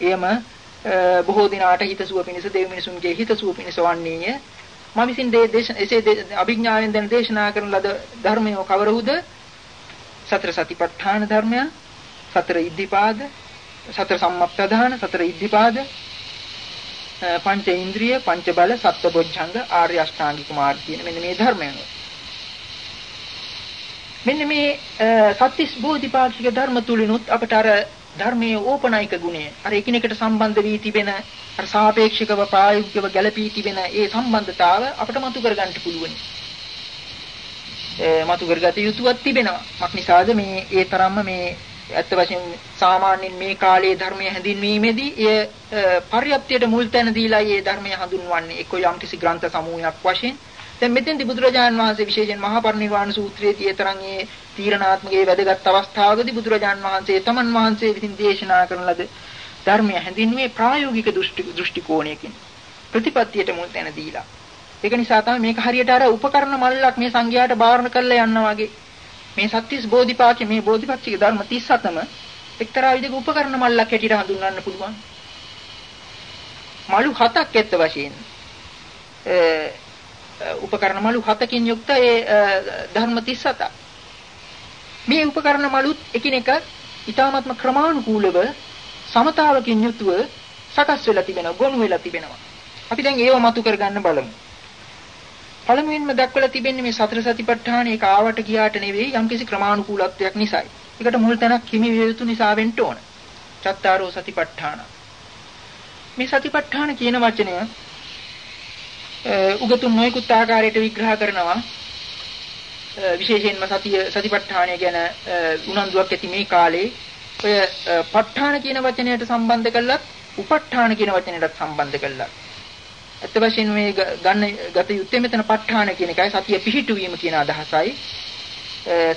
එයම බොහෝ දිනාට හිතසුව පිණිස දෙවි මිනිසුන්ගේ හිතසුව පිණිස වන්නේය. මම විසින් එසේ අභිඥාවෙන් දැන දේශනා කරන ලද ධර්මය කවරහුද? සතර සතිපට්ඨාන ධර්මයන්, සතර ඉද්ධිපාද, සතර සම්මප්පදාන, සතර ඉද්ධිපාද, පංච ඉන්ද්‍රිය, පංච බල, සත්බොජ්ජංග, ආර්ය අෂ්ටාංගික මාර්ග කියන මෙන්න මේ ධර්මයන්. මෙන්න මේ සත්‍තිස් බෝධිපාක්ෂික ධර්ම තුලිනුත් අපට අර ධර්මයේ ඕපනායික ගුණය අර එකිනෙකට සම්බන්ධ වී තිබෙන අර සාපේක්ෂකව ප්‍රායෝගිකව ගැළපී තිබෙන ඒ සම්බන්ධතාව අපට මතු කරගන්න පුළුවන්. මතු කරගත යුතුවක් තිබෙනවා. මක් නිසාද මේ ඒ තරම්ම මේ ඇත්ත වශයෙන් සාමාන්‍යයෙන් මේ කාලයේ ධර්මය හැඳින්වීමේදී එය පරියප්තියට මුල් තැන දීලා ඒ ධර්මය හඳුන්වන්නේ එක්ක යම්කිසි ග්‍රන්ථ සමූහයක් වශයෙන් දැන් මෙතෙන්දි බුදුරජාන් වහන්සේ විශේෂයෙන් මහා පරිනිර්වාණ සූත්‍රයේදී තරම් ඒ තීරණාත්මකයේ වැදගත් අවස්ථාවකදී බුදුරජාන් වහන්සේ තමන් වහන්සේ විසින් දේශනා කරන ලද ධර්මය හැඳින්වීමේ ප්‍රායෝගික දෘෂ්ටි දෘෂ්ටි කෝණයකින් ප්‍රතිපත්තියට මුල් තැන දීලා. ඒක නිසා තමයි මේක හරියට අර උපකරණ මල්ලක් මේ සංඝයාට බාරණ කරලා යනවා වගේ. මේ සත්‍තිස් බෝධිපාක්ෂ මේ බෝධිපත්‍රික ධර්ම 37ම එක්තරා විදිහක උපකරණ මල්ලක් හැටියට හඳුන්වන්න පුළුවන්. මලු හතක් ඇත්ත වශයෙන් උපකරණ මළු හතකින් යුක්ත ඒ ධර්ම 37ක්. මේ උපකරණ මළුත් එකිනෙක ඊ타ත්ම ක්‍රමානුකූලව සමතාවකින් යුතුව සකස් වෙලා තිබෙනවා, ගොනු වෙලා තිබෙනවා. අපි දැන් ඒව මතු කරගන්න බලමු. පළමුවෙන්ම දක්වලා තිබෙන්නේ මේ සතර සතිපට්ඨාන ඒක ආවට ගියාට නෙවෙයි යම්කිසි ක්‍රමානුකූලත්වයක් නිසායි. ඒකට මුල් තැනක් හිමි විය යුතු නිසා වෙන්න ඕන. චත්තාරෝ සතිපට්ඨාන. මේ සතිපට්ඨාන කියන වචනය උගතුන් නොයෙකුත් ආකාරයට විග්‍රහ කරනවා විශේෂයෙන්ම සතිය සතිපට්ඨානය ගැන උනන්දුවක් ඇති මේ කාලේ ඔය ප ဋ ාණ කියන වචනයට සම්බන්ධ කළත් උප ဋ ාණ කියන වචනයටත් සම්බන්ධ කළා. අත් වශයෙන් මේ ගන්න ගත යුත්තේ මෙතන ප ဋ ාණ කියන එකයි සතිය පිහිටුවීම කියන අදහසයි.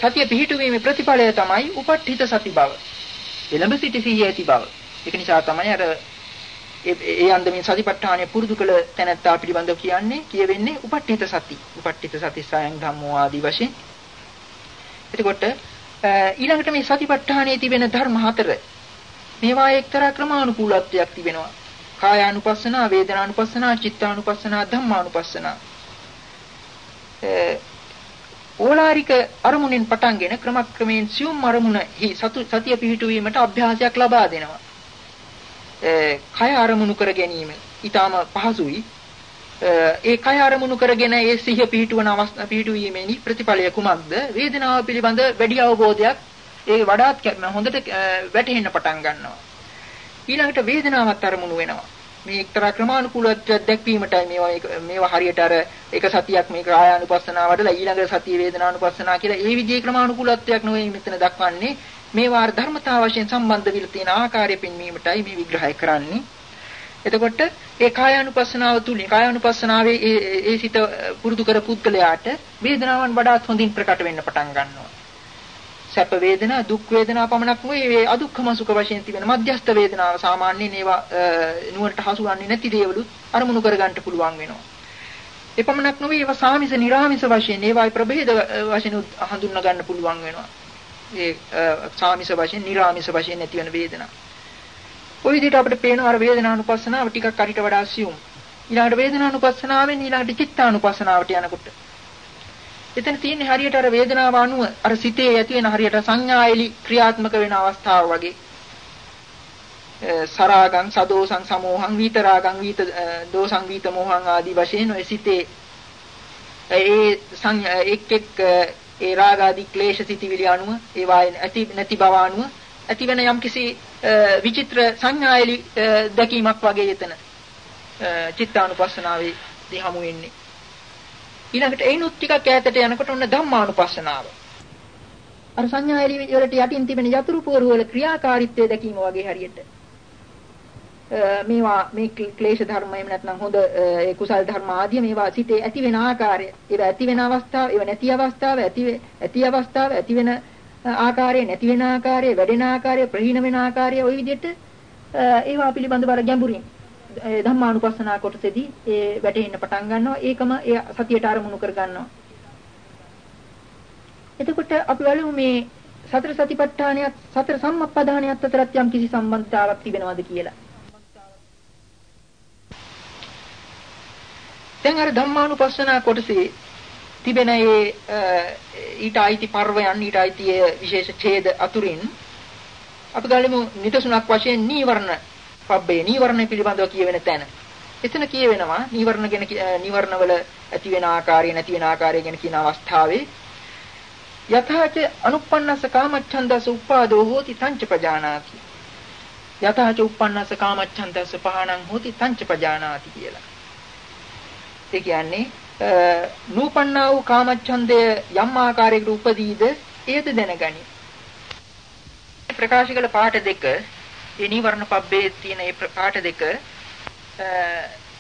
සතිය පිහිටුවීමේ ප්‍රතිඵලය තමයි උපට්ඨිත සති බව. එළඹ සිටි සිහිය ඇති බව. ඒක නිසා තමයි අර ඒ අන්දමින් සතිපට්ඨානය පුරුදු කළ තැනැත්තා පිළිබඳව කියන්නේ කියවෙන්නේ උපට්ඨිත සති. උපට්ඨිත සති සයන් ධම්මෝ ආදී වශයෙන්. එතකොට ඊළඟට මේ සතිපට්ඨානයේ තිබෙන ධර්ම හතර මේවා එක්තරා ක්‍රමානුකූලත්වයක් තිබෙනවා. කායානුපස්සනා, වේදනානුපස්සනා, චිත්තානුපස්සනා, ධම්මානුපස්සනා. ඕලාරික අරමුණෙන් පටන්ගෙන ක්‍රමක්‍රමයෙන් සියුම් අරමුණෙහි සතු සතිය පිහිටුවීමට අභ්‍යාසයක් ලබා දෙනවා. කය අරමුණු කර ගැනීම ඊටාම පහසුයි. ඒ කය අරමුණු කරගෙන ඒ සිහිය පිහිටුවන අවස්ථා පිහිටුවීමේනි ප්‍රතිඵලය කුමක්ද? වේදනාව පිළිබඳ වැඩි අවබෝධයක් ඒ වඩාත් හොඳට වැටහෙන්න පටන් ගන්නවා. ඊළඟට වේදනාවත් අරමුණු වෙනවා. මේ එක්තරා ක්‍රමානුකූලත්වයක් දැක්වීමටයි මේවා මේවා හරියට අර එක සතියක් මේක ආයානුපස්සනාවටලා ඊළඟ සතිය වේදනානුපස්සනා කියලා ඒ විදිහේ ක්‍රමානුකූලත්වයක් නෙවෙයි මෙතන දක්වන්නේ මේවා ධර්මතා වශයෙන් සම්බන්ධ විල තියෙන ආකාරය පෙන්වීමටයි මේ විග්‍රහය කරන්නේ එතකොට ඒ කායානුපස්සනාව තුලින් කායානුපස්සනාවේ ඒ ඒ සිත පුරුදු කර පුද්ගලයාට වේදනාවන් වඩාත් හොඳින් ප්‍රකට වෙන්න පටන් ගන්නවා සැප වේදනා දුක් වේදනා පමණක් නෙවෙයි අදුක්ඛම සුඛ වශයෙන් තිබෙන මධ්‍යස්ථ වේදනාව සාමාන්‍යයෙන් ඒවා නුවරට හසුවන්නේ නැති දේවලුත් අරමුණු කරගන්න පුළුවන් වෙනවා. ඒ පමණක් නෙවෙයි ඒවා සාමිස නිර්ාමිස වශයෙන් ඒවායි ප්‍රභේද වශයෙන් හඳුන්වා ගන්න පුළුවන් වෙනවා. ඒ සාමිස වශයෙන් නිර්ාමිස වශයෙන් නැති වෙන වේදනා. ওই විදිහට අපිට පේන අර වේදනානුපස්සනාව ටිකක් අරිට වඩා සියුම්. ඊළඟට වේදනානුපස්සනාවෙන් ඊළඟට චිත්තානුපස්සනාවට යනකොට එතන තියෙන්නේ හරියට අර වේදනාව අනුව අර සිතේ ඇති වෙන හරියට සංඥා එලි ක්‍රියාත්මක වෙන අවස්ථාව වගේ සරාගං සදෝසං සමෝහං විතරාගං විත දෝසං විත මොහං ආදී වශයෙන් ඔය සිතේ ඒ සංඥා එක් එක් ඒ රාග ආදී ක්ලේශ සිතිවිලි අනුව ඒවා ඇති නැති බව අනුව ඇති වෙන යම්කිසි විචිත්‍ර සංඥා එලි දැකීමක් වගේ එතන චිත්තානුපස්සනාවේ දී හමු වෙන්නේ ඊළඟට ඒනුත් ටිකක් ඈතට යනකොට ඔන්න ධම්මානුපස්සනාව. අර සංඥා එළි වලට යටින් තිබෙන යතුරු පුවරු වල ක්‍රියාකාරීත්වය දැකීම වගේ හරියට. මේවා මේ ක්ලේශ ධර්ම එහෙම නැත්නම් හොඳ ඒ කුසල් ධර්ම ආදී මේවා සිටේ ඇති වෙන ආකාරය. ඒවා ඇති වෙන අවස්ථාව ඒවා නැති අවස්ථාව ඇති ඇති අවස්ථාව ඇති වෙන ආකාරය නැති වෙන ආකාරය වැඩෙන ආකාරය ප්‍රහීන වෙන ආකාරය ওই විදිහට ඒවා පිළිබඳව අර ගැඹුරින් ධම්මානුපස්සනා කොටසේදී ඒ වැටෙන්න පටන් ගන්නවා. ඒකම ඒ සතියට අරමුණු කර ගන්නවා. එතකොට අපි බලමු මේ සතර සතිපට්ඨානයත් සතර සම්මප්පදානයත් අතරත් යම් කිසි සම්බන්ධතාවක් තිබෙනවද කියලා. දැන් අර ධම්මානුපස්සනා කොටසේ තිබෙන ඒ ඊට අයිති පර්වයන් ඊට අයිති විශේෂ ඡේද අතුරින් අපි ගලමු නිදසුනක් වශයෙන් නීවරණ පබ්බේ නීවරණ පිළිබඳව කියවෙන තැන. එතන කියවෙනවා නීවරණ ගැන නීවරණ වල ඇති වෙන ආකාරය නැති වෙන ආකාරය ගැන කියන අවස්ථාවේ යථාච අනුප්පන්නස කාමච්ඡන්දස උපාදෝ හෝති තංච පජානාති. යථාච උප්පන්නස කාමච්ඡන්දස පහණං හෝති තංච පජානාති කියලා. ඒ කියන්නේ නූපන්නා වූ කාමච්ඡන්දය යම් ආකාරයකට උපදීද එයද දැනගනි. ප්‍රකාශ කළ පාඩ දෙක ඒ නිවර්ණ පබ්බේ තියෙන ඒ පාට දෙක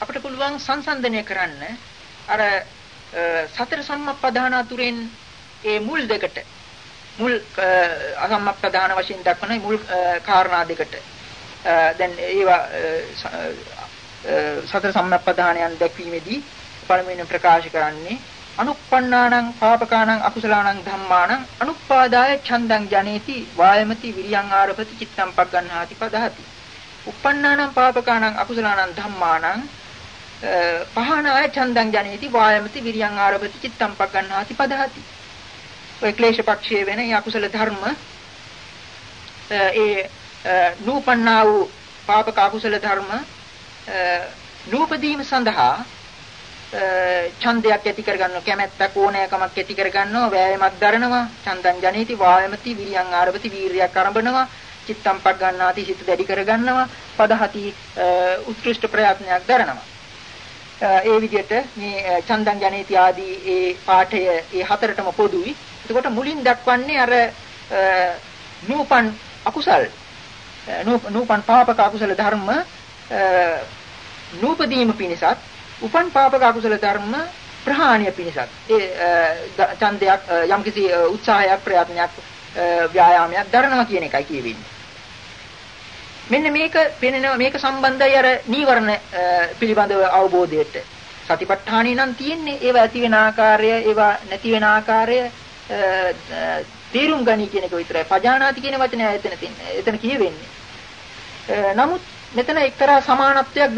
අපිට පුළුවන් සංසන්දනය කරන්න අර සතර සම්මප්පදාන අතුරෙන් ඒ මුල් දෙකට මුල් අසම්මප්පදාන වශයෙන් දක්වන මුල් කාරණා දෙකට දැන් ඒවා සතර සම්මප්පදානයන් දැක්වීමේදී පළමුවෙන් ප්‍රකාශ කරන්නේ අනුප්පන්නානං පාපකානං අකුසලානං ධම්මානං අනුපාදාය ඡන්දං ජනේති වායමති විරියං ආරපති චිත්තං පග්ගණ්හාති පදහති. උප්පන්නානං පාපකානං අකුසලානං ධම්මානං පහනාය ඡන්දං ජනේති වායමති විරියං ආරපති චිත්තං පග්ගණ්හාති පදහති. ඔය ක්ලේශ පක්ෂයේ වෙන ඒ අකුසල ධර්ම ඒ නූපන්නා වූ පාපක අකුසල ධර්ම නූපදීම සඳහා ඡන්දයක් ඇති කරගන්නවා. කැමැත්තක් ඕනෑකමක් ඇති කරගන්නවා. වෑයමක් දරනවා. ඡන්දං ජනේති වායමති විරියං ආරභති වීරියක් ආරම්භනවා. චිත්තම් පක් ගන්නාති සිත දැඩි කරගන්නවා. පදහති උත්කෘෂ්ඨ ප්‍රයත්නයක් දරනවා. ඒ විදිහට මේ ඡන්දං ජනේති ආදී ඒ පාඨය ඒ හතරටම පොදුයි. එතකොට මුලින් දක්වන්නේ අර නූපන් අකුසල්. නූපන් පාපක අකුසල ධර්ම නූපදීම පිණිසත් උපන් පාපක අකුසල ධර්ම ප්‍රහාණය පිණිසත් ඒ ඡන්දයක් යම්කිසි උත්සාහයක් ප්‍රයත්නයක් ව්‍යායාමයක් දරනවා කියන එකයි කියවෙන්නේ. මෙන්න මේක පෙනෙනවා මේක සම්බන්ධයි අර නීවරණ පිළිබඳව අවබෝධයට. සතිපට්ඨානෙ නම් තියෙන්නේ ඒවා ඇති වෙන ආකාරය ඒවා නැති වෙන ආකාරය තේරුම් ගනි කියන එක විතරයි. පජානාති කියන වචනය එතන තියෙන්නේ. එතන කියවෙන්නේ. නමුත් මෙතන එක්තරා සමානත්වයක්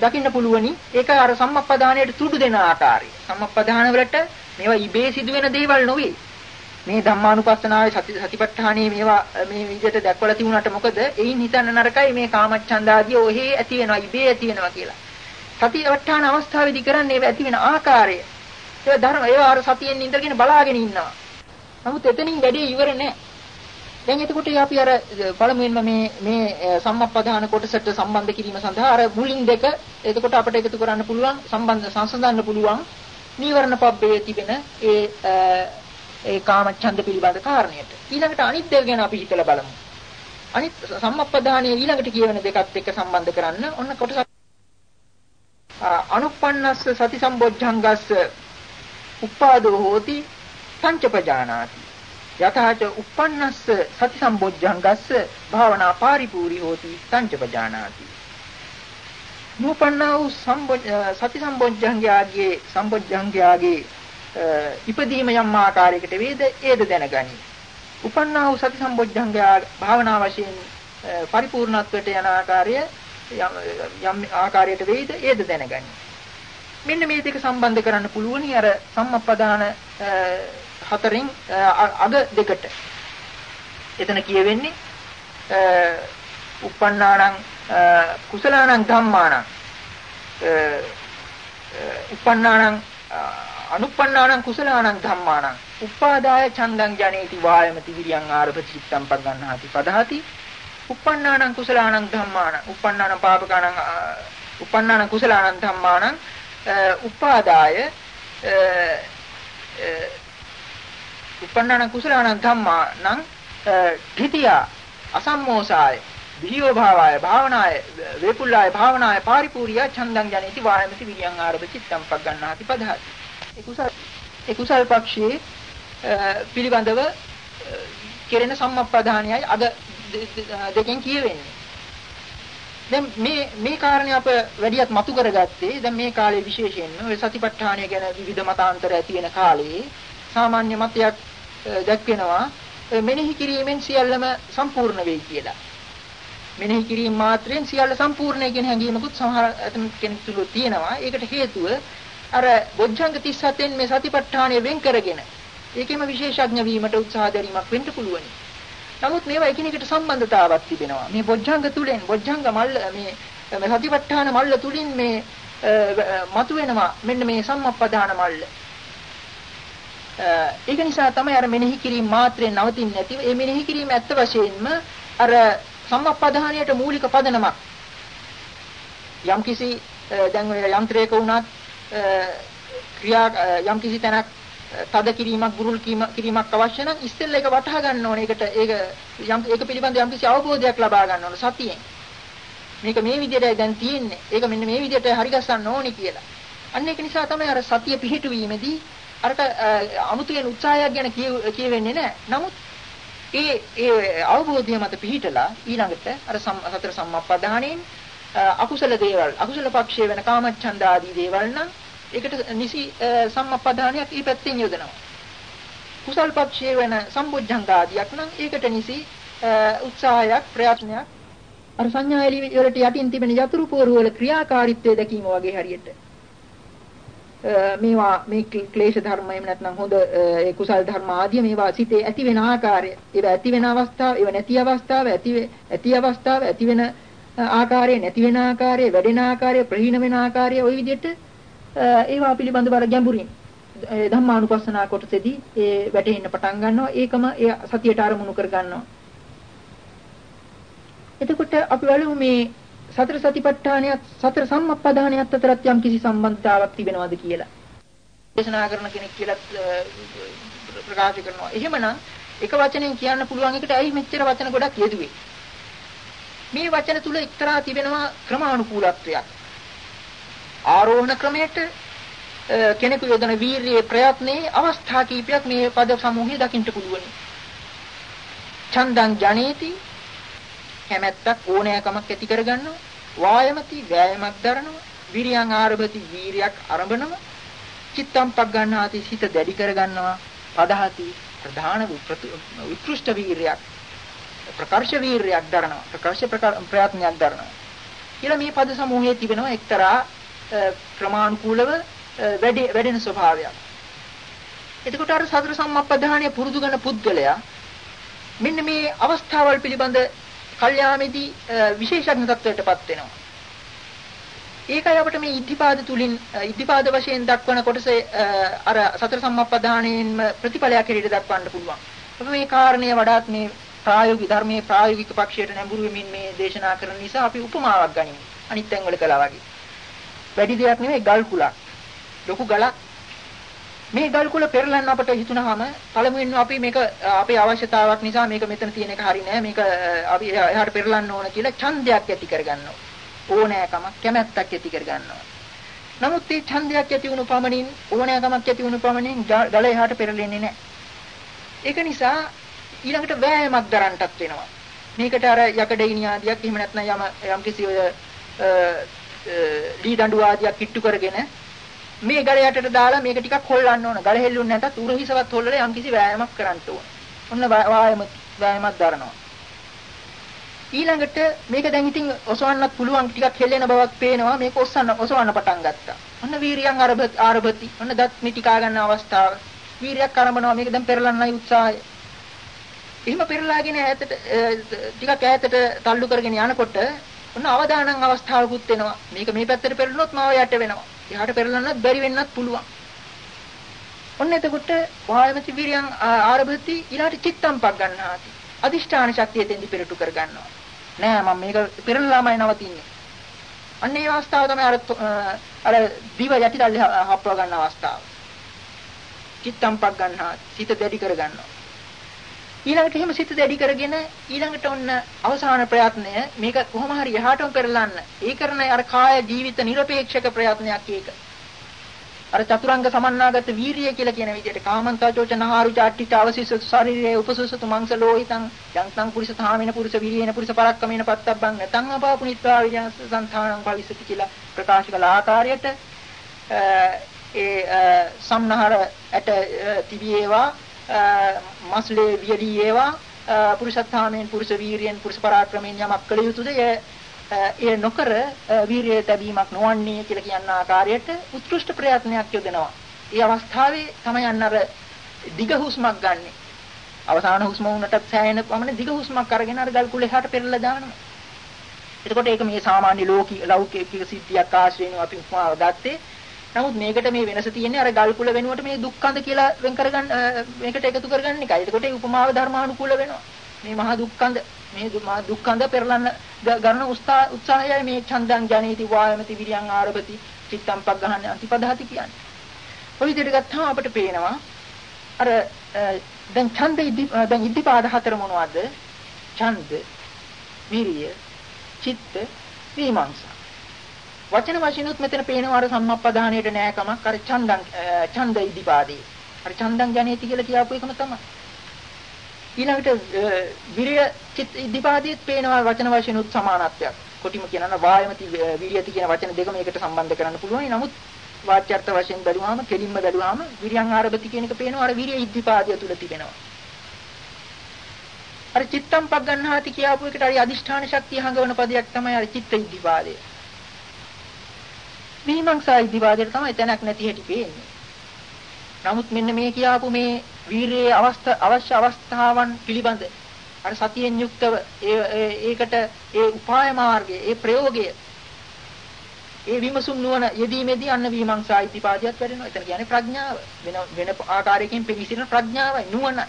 දකින්න පුළුවනි. ඒක අර සම්මප්පදානයට තුඩු දෙන ආකාරය. සම්මප්පදාන වලට මේවා ඉබේ සිදුවෙන දේවල් නොවේ. මේ ධම්මානුපස්සනාවේ සති සතිපට්ඨානයේ මේවා මේ විදිහට දැක්වලා තිබුණාට මොකද? එයින් හිතන්න නරකයි මේ කාමච්ඡන්දාදී ඔහේ ඇති වෙනවා ඉබේ ඇති වෙනවා කියලා. සතිපට්ඨාන අවස්ථාවේදී කරන්නේ ඒවා ඇති වෙන ආකාරය. ඒ ධර්ම ඒවා අර සතියෙන් ඉඳගෙන බලාගෙන ඉන්නවා. නමුත් එතනින් වැඩි ඉවර නැහැ. දැන් එතකොට අපි අර පළමුවෙන්ම මේ මේ සම්මප්පදාන කොටසට සම්බන්ධ කිරීම සඳහා අර මුලින් දෙක එතකොට අපිට එකතු කරන්න පුළුවන් සම්බන්ධ සංසඳන්න පුළුවන් නීවරණ පබ්බේ තිබෙන ඒ ඒ කාමච්ඡන්ද පිළිබඳ කාරණයට. ඊළඟට අනිත් දේව ගැන අපි හිතලා බලමු. අනිත් සම්මප්පදානයේ ඊළඟට කියවෙන දෙකත් එක්ක සම්බන්ධ කරන්න ඔන්න කොටස අනුප්පන්නස්ස සති සම්බොජ්ජංගස්ස උපාදෝ හෝති පංචපජානාති යතහච uppannස්ස සති සම්බොජ්ජංගස්ස භාවනා පාරිපූර්ණී හෝති සංචපජානාති නූපන්නා වූ සති සම්බොජ්ජංගයාගේ සම්බොජ්ජංගයාගේ ඉපදීම යම් ආකාරයකට වේද ඒද දැනගනි. උපන්නා වූ සති සම්බොජ්ජංගයා භාවනා වශයෙන් පරිපූර්ණත්වයට යන ආකාරය යම් ආකාරයට වේද ඒද දැනගනි. මෙන්න මේ දෙක සම්බන්ධ කරන්න පුළුවනි අර සම්මප්පදාන හතරෙන් අග දෙකට. එතන කියවෙන්නේ uppannānaṁ කුසලානං ධම්මානං. uppannānaṁ අනුප්පන්නානං කුසලානං ධම්මානං. උපාදාය චන්දං ජනේති වායමති විරියං ආරභ චිත්තං පග්ගන්නාති පදහති. uppannānaṁ කුසලානං ධම්මානං. uppannānaṁ පාපකානං uppannānaṁ කුසලානං ධම්මානං. උපාදාය උපන්නාන කුසලාන ධම්මා නම් ධිතිය අසම්මෝසාය විහිව භාවය භාවනාය වේපුල්ලාය භාවනාය පාරිපූර්ය ඡන්දං ජනේති වායමති විරියං ආරභ චිත්තං පග්ගන්නාති පදහති. ඒ කුසල ඒ කුසල් පක්ෂයේ පිළිබඳව කෙරෙන සම්මප්පදානියයි අද දෙකෙන් කියවෙන්නේ. දැන් මේ මේ කාරණේ අප වැඩියත් මතු කරගත්තේ දැන් මේ කාලේ විශේෂයෙන්ම ඔය සතිපට්ඨානය ගැන විවිධ මතාන්තර ඇති වෙන කාලේ සාමාන්‍ය මතයක් දැක්වෙනවා මෙනෙහි කිරීමෙන් සියල්ලම සම්පූර්ණ වෙයි කියලා. මෙනෙහි කිරීම මාත්‍රයෙන් සියල්ල සම්පූර්ණයි කියන හැඟීමකුත් සමහර කෙනෙක් තුල තියෙනවා. ඒකට හේතුව අර බොජ්ජංග 37න් මේ සතිපට්ඨානය වෙන් කරගෙන ඒකෙම විශේෂඥ වීමට උත්සාහ දැරීමක් වෙන්න පුළුවනි. නමුත් මේවා එකිනෙකට සම්බන්ධතාවක් තිබෙනවා. මේ බොජ්ජංග තුලින් බොජ්ජංග මල්ල මේ මේ සතිපට්ඨාන මල්ල තුලින් මේ මතුවෙනවා මෙන්න මේ සම්මප්පදාන මල්ල. ඒක නිසා තමයි අර මෙනෙහි කිරීම මාත්‍රයෙන් නවතින්නේ නැතිව ඒ මෙනෙහි කිරීම ඇත්ත වශයෙන්ම අර සම්මප්පදාහණයට මූලික පදනමක් යම්කිසි දැන් ඔය යන්ත්‍රයක වුණත් ක්‍රියා යම්කිසි තැනක් තද කිරීමක් ගුරුල් කිරීමක් අවශ්‍ය නම් ඉස්සෙල්ලා ඒක වටහා ගන්න ඕනේ. ඒකට ඒක යම් ඒක පිළිබඳ යම්කිසි අවබෝධයක් ලබා ගන්න ඕනේ සතියෙන්. මේක මේ විදිහටයි දැන් තියෙන්නේ. ඒක මෙන්න මේ විදිහට හරි ගස්සන්න ඕනේ කියලා. අන්න ඒක නිසා තමයි අර සතිය පිහිටුවීමේදී අරක අමුතුවෙන් උත්සාහයක් ගැන කියවෙන්නේ නැහැ. නමුත් ඒ ඒ අවබෝධය මත පිහිටලා ඊළඟට අර සතර සම්මප්පදානෙන් අකුසල දේවල් අකුසල පක්ෂයේ වෙන කාමච්ඡන්ද ආදී දේවල් නම් ඒකට නිසි සම්මප්පදානයක් ඊ පැත්තෙන් යොදනවා. කුසල් පක්ෂයේ වෙන සම්බුද්ධංග ආදියක් නම් ඒකට නිසි උත්සාහයක් ප්‍රයත්නයක් අර සංඥා එළි වලට යටින් තිබෙන යතුරු පෝරු වල ක්‍රියාකාරීත්වය දැකීම වගේ හරියට මේවා මේ ක්ලේශ ධර්ම එහෙම නැත්නම් හොඳ ඒ කුසල් ධර්ම ආදී මේවා සිතේ ඇති වෙන ආකාරය. ඒවා ඇති වෙන අවස්ථාව ඒවා නැති අවස්ථාව ඇති ඇති අවස්ථාව ඇති වෙන ආකාරය නැති වෙන ආකාරය වැඩෙන ආකාරය ප්‍රහීන වෙන ආකාරය ওই විදිහට ඒවා පිළිබඳව අර ගැඹුරින් ධම්මානුපස්සනා කොටසේදී ඒ වැටෙන්න පටන් ගන්නවා. ඒකම ඒ සතියට අරමුණු කර ගන්නවා එතකොට අපි බලමු මේ සතර සතිපට්ඨානයත් සතර සම්මප්පදානයත් අතරත් යම් කිසි සම්බන්ධතාවක් තිබෙනවද කියලා. දේශනා කරන කෙනෙක් කියලා ප්‍රකාශ කරනවා. එහෙමනම් එක වචනෙන් කියන්න පුළුවන් එකට ඇයි මෙච්චර වචන ගොඩක් යෙදුවේ? මේ වචන තුල එක්තරා තිබෙනවා ක්‍රමානුකූලත්වයක්. ආරෝහණ ක්‍රමයට කෙනෙකු යොදන වීරියේ ප්‍රයත්නයේ අවස්ථා කීපයක් මේ පද සමූහයේ දකින්න පුළුවන්. චන්දං ජනේති කැමැත්තක් ඕනෑකමක් ඇති කරගන්නවා. වායමති වෑයමක් දරනවා. විරියං ආරභති වීරියක් ආරම්භනවා චිත්තම් පක් ගන්නාති සිත දැඩි කරගන්නවා. පදහති ප්‍රධාන උත්කෘෂ්ඨ වීරියක්. ප්‍රකර්ෂ වීරියක් දරනවා. ප්‍රකර්ෂ ප්‍රයත්නයක් දරනවා. කියලා මේ පද සමූහයේ තිබෙනවා එක්තරා ක්‍රමානුකූලව වැඩි වැඩෙන ස්වභාවයක්. එතකොට අර සතර සම්මප්පදානිය පුරුදු කරන පුද්ගලයා මෙන්න මේ අවස්ථාවල් පිළිබඳ කල්යාමේදී විශේෂඥ තත්වයටපත් වෙනවා. ඒකයි අපිට මේ ඉද්ධිපාද තුලින් ඉද්ධිපාද වශයෙන් දක්වන කොටසේ අර සතර සම්මප්පදානයෙන්ම ප්‍රතිඵලයක් හැටියට දක්වන්න පුළුවන්. අපි මේ කාරණය වඩාත් මේ ප්‍රායෝගික ධර්මයේ ප්‍රායෝගික පක්ෂයට නැඹුරු වෙමින් මේ දේශනා කරන නිසා අපි උපමාවක් ගනිමු. අනිත් තැන් වල කළා වගේ. වැඩි දෙයක් නෙමෙයි ගල් කුලක්. ලොකු ගලක්. මේ ගල් කුල පෙරලන්න අපට හිතුනහම පළමුවෙන්ම අපි මේක අපේ අවශ්‍යතාවක් නිසා මේක මෙතන තියෙන එක හරි නෑ. මේක අපි එහාට පෙරලන්න ඕන කියලා ඡන්දයක් ඇති කරගන්නවා. ඕනෑකමක් කැමැත්තක් ඇති කරගන්නවා. නමුත් මේ ඡන්දයක් ඇති වුණු පමණින් ඕනෑකමක් ඇති වුණු පමණින් ගල එහාට පෙරලෙන්නේ නැහැ. ඒක නිසා ඊළඟට වෑයමක් දරන්නටත් වෙනවා. මේකට අර යකඩේණිය ආදියක් එහෙම නැත්නම් යම යම් කිසි ඔය දී දඬු ආදියක් කිට්ටු කරගෙන මේ ගල යටට දාලා මේක ටිකක් හොල්ලන්න ඕන. ගල හෙල්ලුන්නේ නැතත් උරහිසවත් හොල්ලලා යම් කිසි වෑයමක් කරන්න ඕන. ඔන්න වෑයම වෑයමක් දරනවා. ඊළඟට මේක දැන් ඉතින් ඔසවන්නත් පුළුවන් ටිකක් හෙල්ලෙන බවක් පේනවා මේක ඔස්සන්න ඔසවන්න පටන් ගත්තා. ඔන්න වීරියන් ආරභති. ඔන්න දත් මිටිකා ගන්න අවස්ථාව. වීරියක් ආරම්භනවා මේක දැන් පෙරලන්නයි උත්සාහය. එහෙම පෙරලාගෙන ඈතට ටිකක් ඈතට තල්ලු කරගෙන යනකොට ඔන්න අවදානම් අවස්ථාවකුත් එනවා. මේක මේ පැත්තට පෙරළුනොත් මාව යට වෙනවා. එහාට පෙරලන්නත් බැරි වෙන්නත් පුළුවන්. ඔන්න එතකොට වායමති වීරියන් ආරභති ඊළාට චිත්තම්පක් ගන්නාති. අදිෂ්ඨාන ශක්තිය දෙන්දි පෙරටු කර ගන්නවා. නෑ මම මේක පෙරලලාමයි නවතින්නේ. අන්න ඒ අවස්ථාව තමයි අර අර දිව යටිදල්ලි හප්පව ගන්න අවස්ථාව. චිත්තම්පක් ගන්නවා, සිත දැඩි කර ගන්නවා. ඊළඟට එහෙම සිත දැඩි කරගෙන ඊළඟට ඔන්න අවසාන ප්‍රයත්නය මේක කොහොම හරි යහටම පෙරලන්න. ඒ කරන අර කාය ජීවිත নিরপেক্ষක ප්‍රයත්නයක් ඒක. අර චතුරංග සමන්නාගත වීරිය කියලා කියන විදිහට කාමන්තාචෝචන ආරුචාට්ඨිත අවසිස ශරීරයේ උපසසතු මංස ලෝහිතං යන්තං පුරිස තාමින පුරිස වීරියන පුරිස පරක්කමින පත්තබ්බං නැතං අපාපුනිත්වා විජාස සංථානං පවිසති කියලා ප්‍රකාශ කළ ආකාරයට ඒ සම්නහරට තිබියේවා මස්ලේ වියලී ඒවා පුරුෂත්තාමෙන් පුරුෂ වීරියෙන් පුරුෂ පරාක්‍රමයෙන් යමක් කළ යුතුද ඒ නොකර වීරිය තැබීමක් නොවන්නේ කියලා කියන ආකාරයට උත්කෘෂ්ඨ ප්‍රයත්නයක් යොදනවා. ඒ අවස්ථාවේ තමයි අන්නර දිග හුස්මක් ගන්නෙ. අවසාන හුස්ම වුණටත් සෑහෙන පමණ දිග හුස්මක් අරගෙන අර ගල් කුල එහාට පෙරලා දානවා. එතකොට ඒක මේ සාමාන්‍ය ලෝකී ලෞකික සිද්ධියක් ආශ්‍රයෙන් අපි උපමාව ගත්තේ නමුත් මේකට මේ වෙනස තියෙන්නේ අර ගල් කුල වෙනුවට මේ දුක්ඛන්ද කියලා වෙන් කරගන්න මේකට එකතු කරගන්න එකයි. එතකොට ඒ උපමාව ධර්මානුකූල වෙනවා. මේ මහා දුක්ඛන්ද මේ මහා දුක්ඛන්ද පෙරලන්න ගන්න උත්සාහයයි මේ ඡන්දං ජනේති වායමති විරියං ආරභති චිත්තම් පග්ගහන අතිපදහති කියන්නේ. ඔය විදිහට ගත්තාම අපිට පේනවා අර දැන් ඡන්ද දැන් ඉද්ධිපාද හතර මොනවද? ඡන්ද, විරිය, චිත්ත, විමර්ශන. වචන වශයෙන්ුත් මෙතන පේනවා අර සම්මප්පදානයට නෑකමක් අර ඡන්දං ඡන්ද ඉදිපාදී. අර ඡන්දං ජනේති කියලා කියපු එකම තමයි. ඊළඟට විරිය චිත් ඉදිපාදීත් පේනවා වචන වශයෙන්ුත් සමානත්වයක්. කොටිම කියනවා වායමති විරියති කියන වචන දෙක මේකට සම්බන්ධ කරන්න පුළුවන්. නමුත් වාචාර්ථ වශයෙන් බැලුවාම කෙලින්ම බැලුවාම විරියං ආරභති කියන එක පේනවා අර විරිය ඉදිපාදිය තුල තිබෙනවා. අර චිත්තම් පක් ගන්නාති කියපු එකට අර අදිෂ්ඨාන ශක්තිය හඟවන පදයක් තමයි අර චිත්ත ඉදිපාදය. විමංශා ඉදිවාදයට තමයි තැනක් නැති හැටි පේන්නේ. නමුත් මෙන්න මේ කියාපු මේ වීරයේ අවස්ථා අවශ්‍ය අවස්ථාවන් පිළිබඳ අර සතියෙන් යුක්තව ඒකට ඒ උපාය මාර්ගය ඒ ප්‍රයෝගය ඒ විමසුම් නුවණ යෙදීමේදී අන්න විමංශා ඉදිපාදියත් වැඩෙනවා. එතන කියන්නේ ප්‍රඥාව. වෙන වෙන ආකාරයකින් පිළිසින ප්‍රඥාවයි නුවණයි.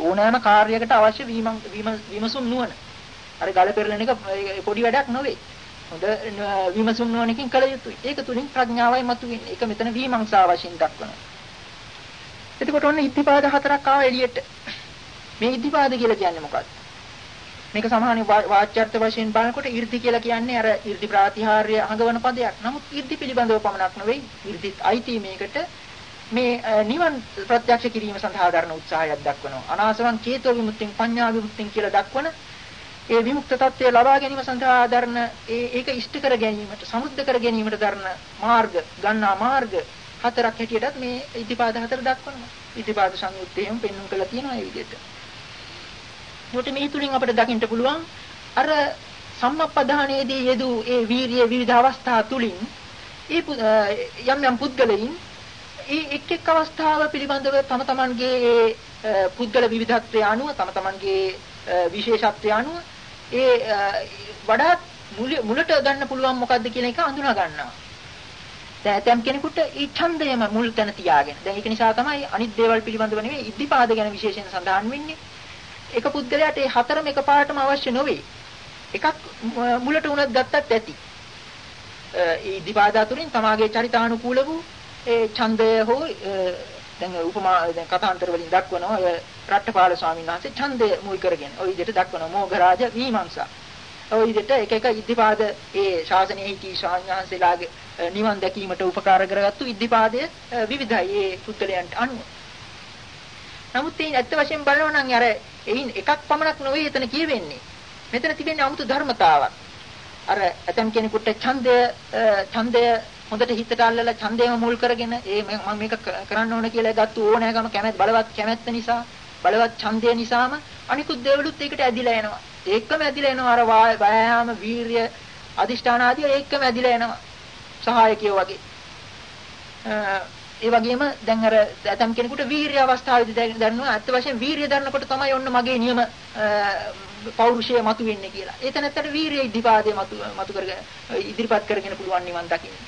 ඕනෑම කාර්යයකට අවශ්‍ය විමසුම් නුවණ. අර ගල පෙරලෙන එක පොඩි වැඩක් නෙවෙයි. හොඳ විමසුම් නොනකින් කළ යුතුයි. ඒක තුලින් ප්‍රඥාවයි මතුවෙන්නේ. ඒක මෙතන විමංශා වශයෙන් දක්වනවා. එතකොට ඔන්න ඉද්ධිපාද හතරක් ආව එළියට. මේ ඉද්ධිපාද කියලා කියන්නේ මොකක්ද? මේක සමහරවයි වාචාර්ථ වශයෙන් බලනකොට 이르දි කියලා කියන්නේ අර 이르දි ප්‍රාතිහාර්ය හඟවන පදයක්. නමුත් 이르දි පිළිබඳව පමණක් නෙවෙයි 이르දිත් අයිති මේකට මේ නිවන් ප්‍රත්‍යක්ෂ කිරීම සඳහා දරන උත්සාහයක් දක්වනවා. අනාසවං චේතෝ විමුක්තිං පඤ්ඤා විමුක්තිං කියලා දක්වන ඒ විමුක්ත තත්ත්වය ලබා ගැනීම සඳහා දරන ඒ ඒක ඉෂ්ට කර ගැනීමට සමුද්ද කර ගැනීමට දරන මාර්ග ගන්නා මාර්ග හතරක් හැටියටත් මේ ඉතිපාද හතර දක්වනවා. ඉතිපාද සංයුත්තේම පෙන්වන්න කළා තියෙනවා මේ විදිහට. මොකද මේ තුලින් අපිට දකින්න පුළුවන් අර සම්මප්පදානයේදී යෙදූ ඒ වීරිය විවිධ අවස්ථා තුලින් ඒ යම් යම් පුද්ගලයින් ඒ එක් එක් අවස්ථාව පිළිබඳව තම තමන්ගේ පුද්ගල විවිධත්වය අනුව තම තමන්ගේ විශේෂත්වය අනුව ඒ වඩාත් මුලට ගන්න පුළුවන් මොකද්ද කියන එක අඳුනා ගන්නවා. දැන් ඇතම් කෙනෙකුට ඒ ඡන්දයම මුල් තැන තියාගෙන. දැන් ඒක නිසා තමයි අනිත් දේවල් පිළිබඳව නෙවෙයි ඉද්ධිපාද ගැන විශේෂයෙන් සඳහන් වෙන්නේ. එක පුද්ගලයාට ඒ හතරම එකපාරටම අවශ්‍ය නොවේ. එකක් මුලට උනත් ගත්තත් ඇති. ඒ ඉද්ධිපාද අතුරින් තමාගේ චරිතානුකූල වූ ඒ ඡන්දය හෝ දැන් උපමා දැන් කථාන්තර වලින් දක්වනවා ඔය රට්ටපාල ස්වාමීන් වහන්සේ ඡන්දය මුල් කරගෙන ඔය විදිහට දක්වනවා මොඝරාජ මීමංසා. ඔය විදිහට එක එක ඉද්ධිපාද ඒ ශාසනයේ හිටි ස්වාමීන් වහන්සේලාගේ නිවන් දැකීමට උපකාර කරගත්තු ඉද්ධිපාදයේ විවිධයි ඒ සුත්තලයන්ට අනුව. නමුත් මේ ඇත්ත වශයෙන් බලනවා නම් අර එයින් එකක් පමණක් නොවේ එතන කියවෙන්නේ. මෙතන තිබෙන්නේ 아무තු ධර්මතාවක්. අර ඇතම් කෙනෙකුට ඡන්දය ඡන්දය හොඳට හිතට අල්ලලා ඡන්දයම මුල් කරගෙන ඒ මම මේක කරන්න ඕන කියලා ගත්ත ඕනෑකම කැමැත් බලවත් කැමැත්ත නිසා බලවත් ඡන්දය නිසාම අනිකුත් දේවලුත් ඒකට ඇදිලා එනවා. ඒකම ඇදිලා එනවා අර වෑයාම වීරිය අදිෂ්ඨාන ආදී ඒකම ඇදිලා එනවා. සහායකයෝ වගේ. ඒ වගේම දැන් අර ඇතම් කෙනෙකුට වීරිය අවස්ථාවේදී දන්නවා අත්ත වශයෙන් වීරිය දරනකොට තමයි ඔන්න මගේ නියම පෞරුෂය මතුවෙන්නේ කියලා. ඒ තැනත්තට වීරිය ඉදිපාදේ මතු මතු කරගෙන ඉදිරිපත් කරගෙන පුළුවන් නිවන් දකින්න.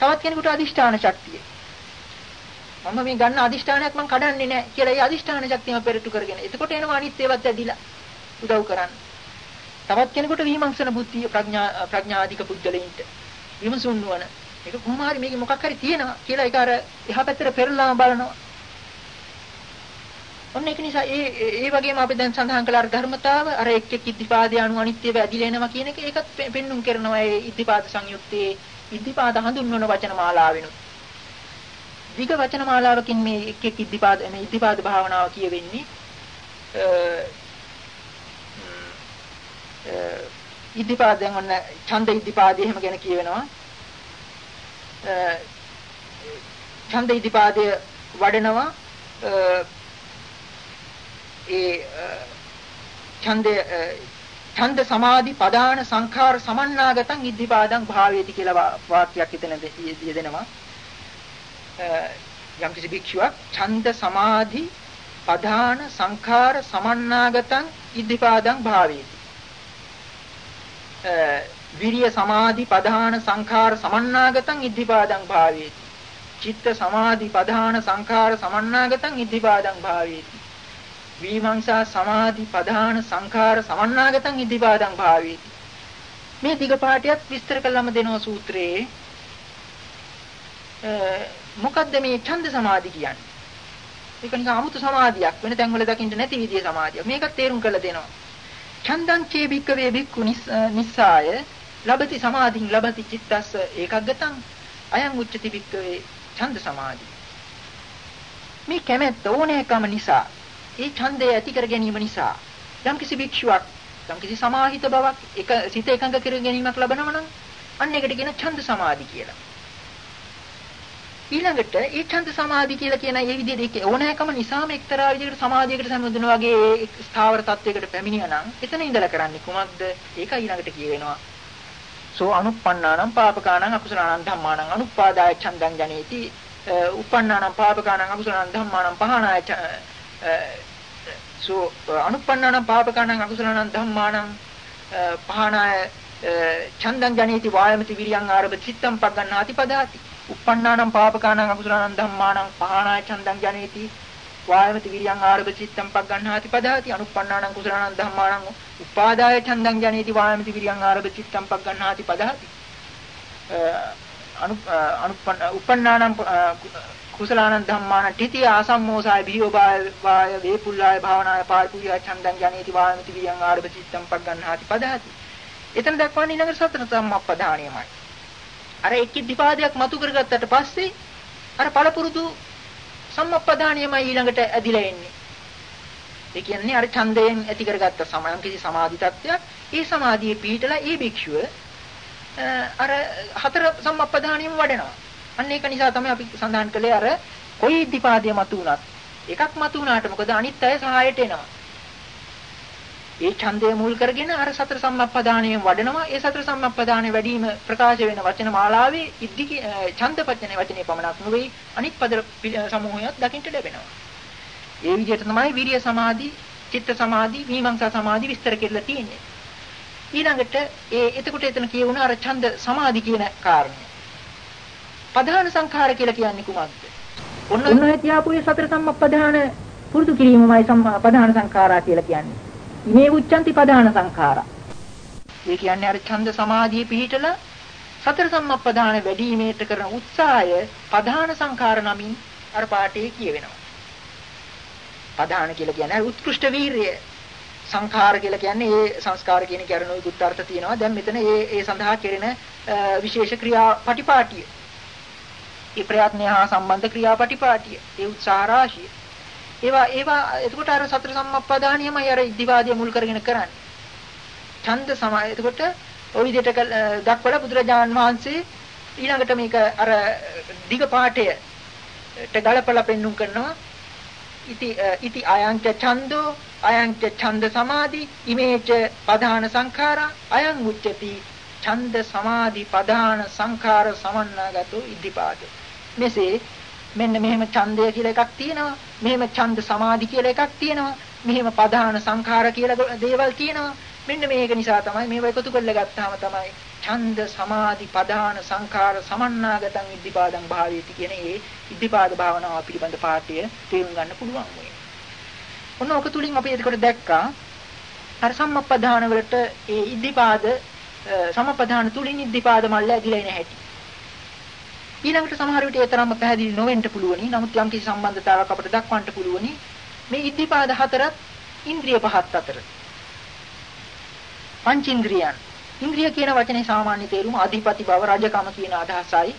තවත් කෙනෙකුට අදිෂ්ඨාන ශක්තිය. මම මේ ගන්න අදිෂ්ඨානයක් මම කඩන්නේ නැහැ කියලා ඒ අදිෂ්ඨාන ශක්තියම පෙරටු කරගෙන. එතකොට එනවා අනිත් ඒවත් ඇදිලා උදව් කරන්න. තවත් කෙනෙකුට විමර්ශන බුද්ධිය ප්‍රඥා ප්‍රඥාධික පුද්ගලයින්ට විමසුන් නුවණ. ඒක කොහොම හරි මේක මොකක් හරි තියෙනවා කියලා ඒක අර එහා පැත්තට පෙරලාම බලනවා. ඔන්න ඒක නිසා ඒ ඒ වගේම අපි දැන් සඳහන් කළ අර ධර්මතාව අර එක් එක් ඉද්ධිපාදය අනු අනිත්‍යව ඇදිලා එනවා කියන එක ඒකත් පෙන්눔 කරනවා ඒ ඉද්ධිපාද සංයුත්තේ ඉද්ධිපාද හඳුන්වන වචන මාලාවෙනුත්. විග වචන මාලාවකින් මේ එක් එක් ඉද්ධිපාද මේ ඉද්ධිපාද භාවනාව කියවෙන්නේ ඉද්ධිපාදයෙන් ඔන්න ඡන්ද ඉද්ධිපාදය එහෙම ගැන කියවෙනවා. ඡන්ද ඉද්ධිපාදය වඩනවා ඒ ඡන්දය ඡන්ද සමාධි පදාන සංඛාර සමන්නාගතං ඉද්ධිපාදං භාවේති කියලා වාක්‍යයක් එතන යෙදෙනවා. යම් කිසි භික්ෂුවක් ඡන්ද සමාධි පදාන සංඛාර සමන්නාගතං ඉද්ධිපාදං භාවේති. විරිය සමාධි පදාන සංඛාර සමන්නාගතං ඉද්ධිපාදං භාවේති. චිත්ත සමාධි පදාන සංඛාර සමන්නාගතං ඉද්ධිපාදං භාවේති. විමංශා සමාධි පදාන සංඛාර සමන්නාගතං ඉදිපාදං භාවේති. මේ දිගපාටියත් විස්තර කළාම දෙනවා සූත්‍රයේ මොකද්ද මේ ඡන්ද සමාධි කියන්නේ? ඒක නිකන් 아무තු සමාධියක් වෙන තැන්වල දකින්න නැති විදිය සමාධියක්. මේකත් තේරුම් කරලා දෙනවා. ඡන්දං චේ භික්කවේ භික්ඛු නිස්සාය ලබති සමාධින් ලබති චිත්තස්ස ඒකග්ගතං අයං උච්චති භික්කවේ ඡන්ද සමාධි. මේ කැමැත්ත ඕනෑකම නිසා ඒ ඡන්දය ඇති කර ගැනීම නිසා යම්කිසි භික්ෂුවක් යම්කිසි සමාහිත බවක් එක සිත එකඟ කර ගැනීමක් ලබනවා නම් අන්න ඒකට කියන ඡන්ද සමාධි කියලා. ඊළඟට ඒ ඡන්ද සමාධි කියලා කියන ඒ විදිහට ඒක ඕනෑකම නිසාම එක්තරා විදිහකට සමාධියකට සම්බන්ධන වගේ ඒ ස්ථාවර තත්වයකට පැමිණියා නම් එතන ඉඳලා කරන්නේ කුමක්ද? ඒක ඊළඟට කියවෙනවා. සෝ අනුප්පන්නානම් පාපකානම් අකුසලානම් ධම්මානම් අනුපාදාය ඡන්දං ජනේති. උප්පන්නානම් පාපකානම් අකුසලානම් ධම්මානම් පහනාය සෝ අනුප්පන්නානම් පාපකානම් අකුසලානම් ධම්මානම් පහනාය චන්දං ජනේති වායමති විරියං ආරබ චිත්තම් පග්ගණ්ණාති පදාති උප්පන්නානම් පාපකානම් අකුසලානම් ධම්මානම් පහනාය චන්දං ජනේති වායමති විරියං ආරබ චිත්තම් පග්ගණ්ණාති පදාති අනුප්පන්නානම් කුසලානම් ධම්මානම් උපාදාය චන්දං ජනේති වායමති විරියං ආරබ චිත්තම් පග්ගණ්ණාති පදාති අනු අනුප්පන්න උපන්නානම් කුසලානං ධම්මාන තිතිය ආසම්මෝසාය බිහිවබාය වේපුල්ලාය භාවනාය පාල්පුය ඡන්දං ජනේති වාමති වියං ආරබ චිත්තම් පග්ගන්හාති පදහති. එතන දක්වන්නේ ඊළඟ සතර සම්මප්පදානියමයි. අර එක්කිද්දිපාදයක් මතු කරගත්තට පස්සේ අර පළපුරුදු සම්මප්පදානියමයි ඊළඟට ඇදිලා එන්නේ. ඒ කියන්නේ අර ඡන්දයෙන් ඇති කරගත්ත සමයන් කිසි සමාධි තත්ත්වයක් ඒ සමාධියේ පිහිටලා ඒ භික්ෂුව අර හතර සම්මප්පදානියම වඩනවා. අන්න ඒක නිසා තමයි අපි සඳහන් කළේ අර කොයි ඉද්ධිපාදයේ මතු වුණත් එකක් මතු වුණාට මොකද අනිත් අය සහායට එනවා. ඒ ඡන්දය මුල් කරගෙන අර සතර සම්මප්පදානයෙන් වඩනවා. ඒ සතර සම්මප්පදානයේ වැඩිම ප්‍රකාශ වෙන වචන මාලාවේ ඉද්දි ඡන්දපච්චනේ වචනේ පමණක් නෙවෙයි අනිත් පද සමූහයක් දකින්න ලැබෙනවා. ඒ විදිහට තමයි විරිය සමාධි, චිත්ත සමාධි, විමංශා සමාධි විස්තර කෙරලා තියෙන්නේ. ඊළඟට ඒ එතකොට එතන කියවුණ අර ඡන්ද සමාධි කියන කාරණය. ප්‍රධාන සංඛාර කියලා කියන්නේ කුමක්ද? ඔන්න ඔන්න තියාපුවේ සතර සම්මප්පදාන පුරුදු කිරීමමයි ප්‍රධාන සංඛාරා කියලා කියන්නේ. මේ උච්චන්ති ප්‍රධාන සංඛාරා. ඒ කියන්නේ අර ඡන්ද සමාධිය පිහිටලා සතර සම්මප්පදාන වැඩිීමේට කරන උත්සාහය ප්‍රධාන සංඛාර නමින් අර පාඩේ කියවෙනවා. ප්‍රධාන කියලා කියන්නේ උත්කෘෂ්ඨ වීරිය. සංඛාර කියලා කියන්නේ ඒ සංස්කාර කියන කරුණුයි බුද්ධාර්ථ තියෙනවා. දැන් මෙතන ඒ ඒ සඳහා කෙරෙන විශේෂ ක්‍රියා පටිපාටිය. ඒ ප්‍රයත්නය හා සම්බන්ධ ක්‍රියාපටිපාටිය, ඒ උත්සාහ රාශිය. ඒවා ඒවා එතකොට අර සතර සම්ප්‍රදානියමයි අර ඉද්ධිවාදය මුල් කරගෙන කරන්නේ. ඡන්ද සමාය. එතකොට ওই විදිහට දක්වලා බුදුරජාන් වහන්සේ ඊළඟට මේක අර දිග පාඨයට ගලපලා පෙන්눔 කරනවා. ඉති ඉති අයංච ඡන්தோ අයංච ඡන්ද සමාධි ඉමේච පධාන සංඛාරා අයං උච්චති ඡන්ද සමාධි පදාන සංඛාර සමන්නාගතෝ ඉද්ධිපාදෝ මෙසේ මෙන්න මෙහෙම ඡන්දය කියලා එකක් තියෙනවා. මෙහෙම ඡන්ද සමාධි කියලා එකක් තියෙනවා. මෙහෙම පධාන සංඛාර කියලා දේවල් තියෙනවා. මෙන්න මේක නිසා තමයි මේව එකතු කරලා ගත්තාම තමයි ඡන්ද සමාධි පධාන සංඛාර සමන්නාගතං ඉද්ධිපාදං භාවේති කියන ඒ ඉද්ධිපාද භාවනාව පිළිබඳ පාඩය තේරුම් ගන්න පුළුවන් වෙයි. ඔන්න ඔක තුලින් අපි එතකොට දැක්කා අර සම්මප්පදාන වලට ඒ ඉද්ධිපාද සමපදාන තුලින් ඉද්ධිපාද මල්ල ඇදිලා එන හැටි. ඊළඟට සමහර විට ඒ තරම්ම පැහැදිලි නොවෙන්න පුළුවනි. නමුත් යම් කිසි සම්බන්ධතාවයක් අපිට දක්වන්න පුළුවනි. මේ ඉද්ධිපාද හතරත් ඉන්ද්‍රිය පහත් අතර. පංචේන්ද්‍රියන්. ඉන්ද්‍රිය කියන වචනේ සාමාන්‍ය තේරුම අධිපති බව රජකම කියන අදහසයි.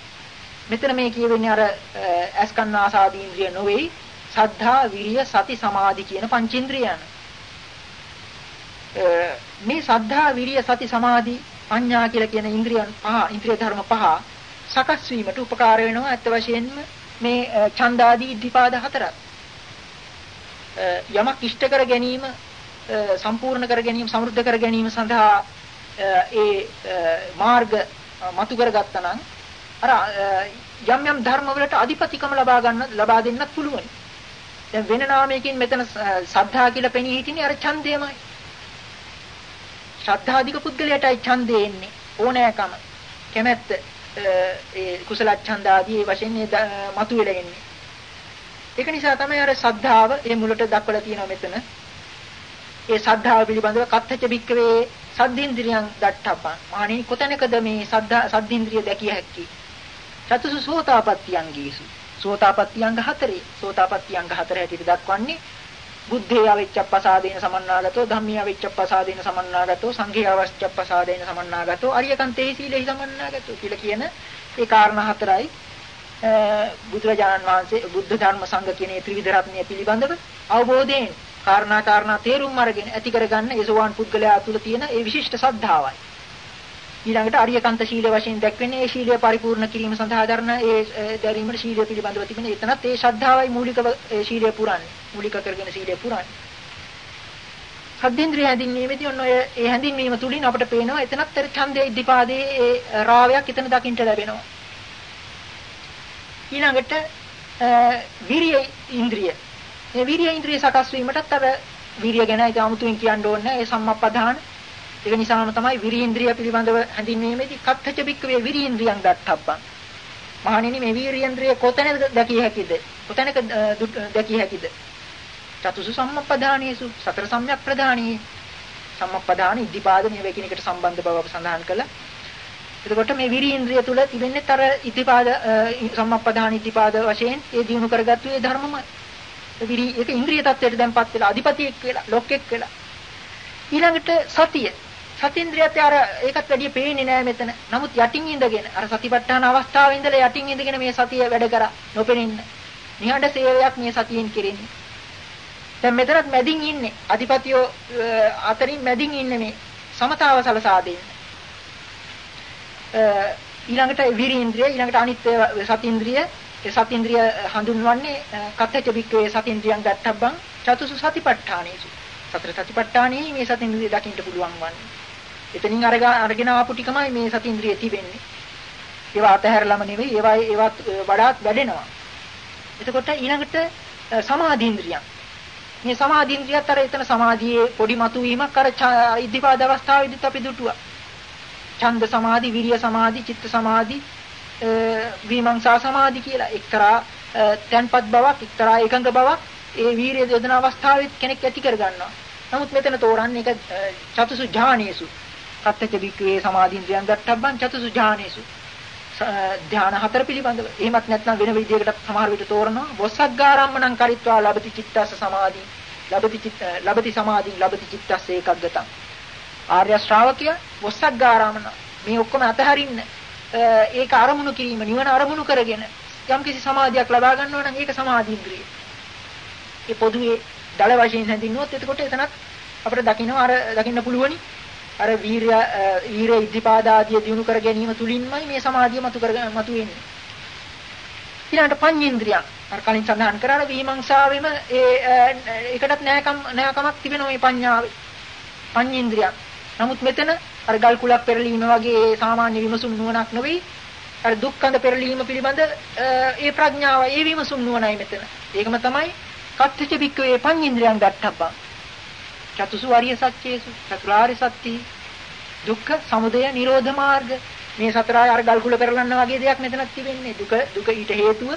මෙතන මේ කියවෙන්නේ අර ඇස්කන්න ආසාදී ඉන්ද්‍රිය නොවේ. සද්ධා, විරිය, සති, සමාධි කියන පංචේන්ද්‍රියන්. මේ සද්ධා, විරිය, සති, සමාධි, පඤ්ඤා කියලා කියන ඉන්ද්‍රියන් පහ, ඉන්ද්‍රිය ධර්ම පහ සකස් වීමට උපකාර වෙනවා අත් වශයෙන්ම මේ ඡන්දාදී ඉද්ධිපාද හතරක්. යමක් ඉෂ්ට කර ගැනීම සම්පූර්ණ කර ගැනීම සමෘද්ධ කර ගැනීම සඳහා ඒ මාර්ග මතු කරගත්තා නම් අර යම් යම් ධර්ම වලට අධිපතිකම ලබා ගන්න ලබා දෙන්නත් පුළුවන්. දැන් වෙන නාමයකින් මෙතන සද්ධා කියලා පෙනී හිටින්නේ අර ඡන්දයමයි. ශ්‍රද්ධාධික පුද්ගලයාටයි ඡන්දේ එන්නේ ඕනෑකම කැමැත්ත ඒ කුසල ඡන්ද ආදී වශයෙන් මතුවෙලා එන්නේ. ඒක නිසා තමයි අර සද්ධාව ඒ මුලට දක්වලා තියෙනවා මෙතන. ඒ සද්ධාව පිළිබඳව කත්තච බික්කවේ සද්ධින්ද්‍රියං දට්ඨපං. මාණී කොතැනකද මේ සද්ධා සද්ධින්ද්‍රිය දැකිය හැක්කේ? චතුසු සෝතාපට්ඨියංගීසු. සෝතාපට්ඨියංග හතරේ. සෝතාපට්ඨියංග හතර හැටියට දක්වන්නේ බුද්ධේ අවිච්ඡප්පසාදේන සමන්නාගතෝ ධම්මේ අවිච්ඡප්පසාදේන සමන්නාගතෝ සංඝේ අවිච්ඡප්පසාදේන සමන්නාගතෝ අරියකන්තේ සීලෙහි සමන්නාගතෝ කියලා කියන ඒ කාරණා හතරයි බුදුරජාණන් වහන්සේ බුද්ධ ධර්ම සංඝ කියන මේ ත්‍රිවිධ රත්නය පිළිබඳව අවබෝධයෙන් කාරණා කාරණා තේරුම් අරගෙන ඇති කරගන්න ඒ සෝවාන් පුද්ගලයා තුළ තියෙන ඒ විශිෂ්ට සද්ධාවයි. ඊළඟට අරියකන්ත ශීල වශයෙන් දැක්වෙන්නේ ඒ ශීලය පරිපූර්ණ කිරීම සඳහා දරන ඒ දැරීමේ ශීලය පිළිබඳව තිබෙන එතනත් ඒ ශ්‍රද්ධාවයි මූලිකව ඒ ශීලය පුරන්නේ. මූලික කරගෙන ශීලය පුරන්නේ. සද්දේන්ද්‍රිය හැඳින්වීමේදී ඔන්න ඔය ඒ හැඳින්වීම තුලින් අපිට පේනවා එතනත් අර ඡන්දයේ ඉද්ධිපාදයේ ඒ රාවයක් එතන දකින්න ලැබෙනවා. ඊළඟට විරිය ඉන්ද්‍රිය. මේ විරිය ඉන්ද්‍රිය සකස් වීමටත් අර විරිය ගැන ඒක 아무තුවෙන් කියන්න ඕනේ. ඒ සම්මප්පදාන ඒක නිසාම තමයි විරීන්ද්‍රිය පිළිබඳව හැඳින්වීමේදී කත්තච බික්කවේ විරීන්ද්‍රියන් දක්වප්පන්. මහණෙනි මේ විරීන්ද්‍රිය කොතැනද දැකිය හැකිද? කොතැනක දැකිය හැකිද? චතුසු සම්මප්පදානීසු සතර සම්‍යක් ප්‍රදානී සම්මප්පදාන ඉද්ධිපාද මේ වේකිනකට සම්බන්ධ බව අප සඳහන් කළා. එතකොට මේ විරීන්ද්‍රිය තුල තිබෙන්නේ තර ඉද්ධිපාද සම්මප්පදාන ඉද්ධිපාද වශයෙන් ඒ දිනු කරගත්තු ඒ ධර්මම විරි ඒක ඉන්ද්‍රිය tattweට දැන්පත් වෙලා අධිපතියෙක් වෙලා ලොක්ෙක් වෙලා ඊළඟට සතිය සතින්ද්‍රියත් අර ඒකත් වැඩිය පේන්නේ නෑ මෙතන. නමුත් යටින් ඉඳගෙන අර සතිපට්ඨාන අවස්ථාවේ ඉඳලා යටින් ඉඳගෙන මේ සතිය වැඩ කරා නොපෙනෙන්න. නිහඬ සේවයක් මේ සතියෙන් කෙරෙන්නේ. දැන් මෙතනත් මැදින් ඉන්නේ. අධිපතියෝ අතරින් මැදින් ඉන්නේ මේ සමතාව සලසා දෙන්න. ඊළඟට විරීන්ද්‍රිය ඊළඟට අනිත් සතින්ද්‍රිය ඒ සතින්ද්‍රිය හඳුන්වන්නේ කත්තච බික්කේ සතින්ද්‍රියන් ගත්තබ්බන් චතුසු සතිපට්ඨානේසු සතර සතිපට්ඨානෙහි මේ සතින්ද්‍රිය දකින්න පුළුවන් වන්නේ. එතනින් අරගෙන ආපු ටිකමයි මේ සතින්ද්‍රිය තිබෙන්නේ. ඒවා අතහැරලම නෙවෙයි ඒවා ඒවත් වඩාත් වැඩෙනවා. එතකොට ඊළඟට සමාධීන්ද්‍රියන්. මේ සමාධීන්ද්‍රියත් අර එතන සමාධියේ පොඩි මතුවීමක් අර ඉද්ධිපාද අවස්ථාවේදීත් අපි දුටුවා. ඡන්ද සමාධි, විරිය සමාධි, චිත්ත සමාධි, විමංශා සමාධි කියලා එක්තරා තැන්පත් බවක්, එක්තරා එකඟ බවක් ඒ වීරිය යොදන අවස්ථාවෙත් කෙනෙක් ඇති කර ගන්නවා. නමුත් මෙතන තෝරන්නේ ඒක චතුසු ඥානේසු. සත්‍යච වික්‍රේ සමාධින්ද්‍රයන් ගත්තබ්බන් චතුසු ඥානේසු. ධාන හතර පිළිබඳව. එහෙමත් නැත්නම් වෙන විදියකට සමහර විට තෝරනවා. වොස්සග්ගාරම්මණං කරිත්වා ලබති චිත්තස්ස සමාධි. ලබති චිත්ත ලබති සමාධි ලබති චිත්තස්ස ඒකග්ගතං. ආර්ය ශ්‍රාවකයා වොස්සග්ගාරම්මන මේ ඔක්කොම අතහරින්න ඒක අරමුණු කිරීම නිවන අරමුණු කරගෙන යම්කිසි සමාධියක් ලබා ගන්නවා නම් ඒක සමාධින්ද්‍රිය. ඒ පොදුවේ දල වශයෙන් හැඳින්නුවොත් එතකොට එතනත් අපිට දකින්න අර දකින්න පුළුවනි අර වීරය වීරය ඉද්ධිපාද ආදිය දිනු කර ගැනීම තුලින්මයි මේ සමාධිය මතු කර මතු වෙන්නේ. ඊළඟට පඤ්ඤේන්ද්‍රියන් අර කලින් සඳහන් කරා විමංශාවෙම ඒ එකටත් නැකම් නැකමක් තිබෙනවා මේ පඤ්ඤාවේ. පඤ්ඤේන්ද්‍රියන්. නමුත් මෙතන අර ගල් කුලක් පෙරලීම වගේ සාමාන්‍ය විමසුම් නුවණක් නෙවෙයි. අර දුක්ඛඳ පෙරලීම පිළිබඳ ඒ ප්‍රඥාව ඒ විමසුම් නුවණයි මෙතන. ඒකම තමයි කත්තිච බික්කවේ පඤ්ඤේන්ද්‍රයන් ගත්තබ්බා. චතුසු වරිය සත්‍යේසු චතුරාර්ය සත්‍ය දුක්ඛ සමුදය නිරෝධ මාර්ග මේ සතරයි අර ගල් කුල පෙරලන්න වගේ දෙයක් මෙතනක් තිබෙන්නේ. දුක දුක ඊට හේතුව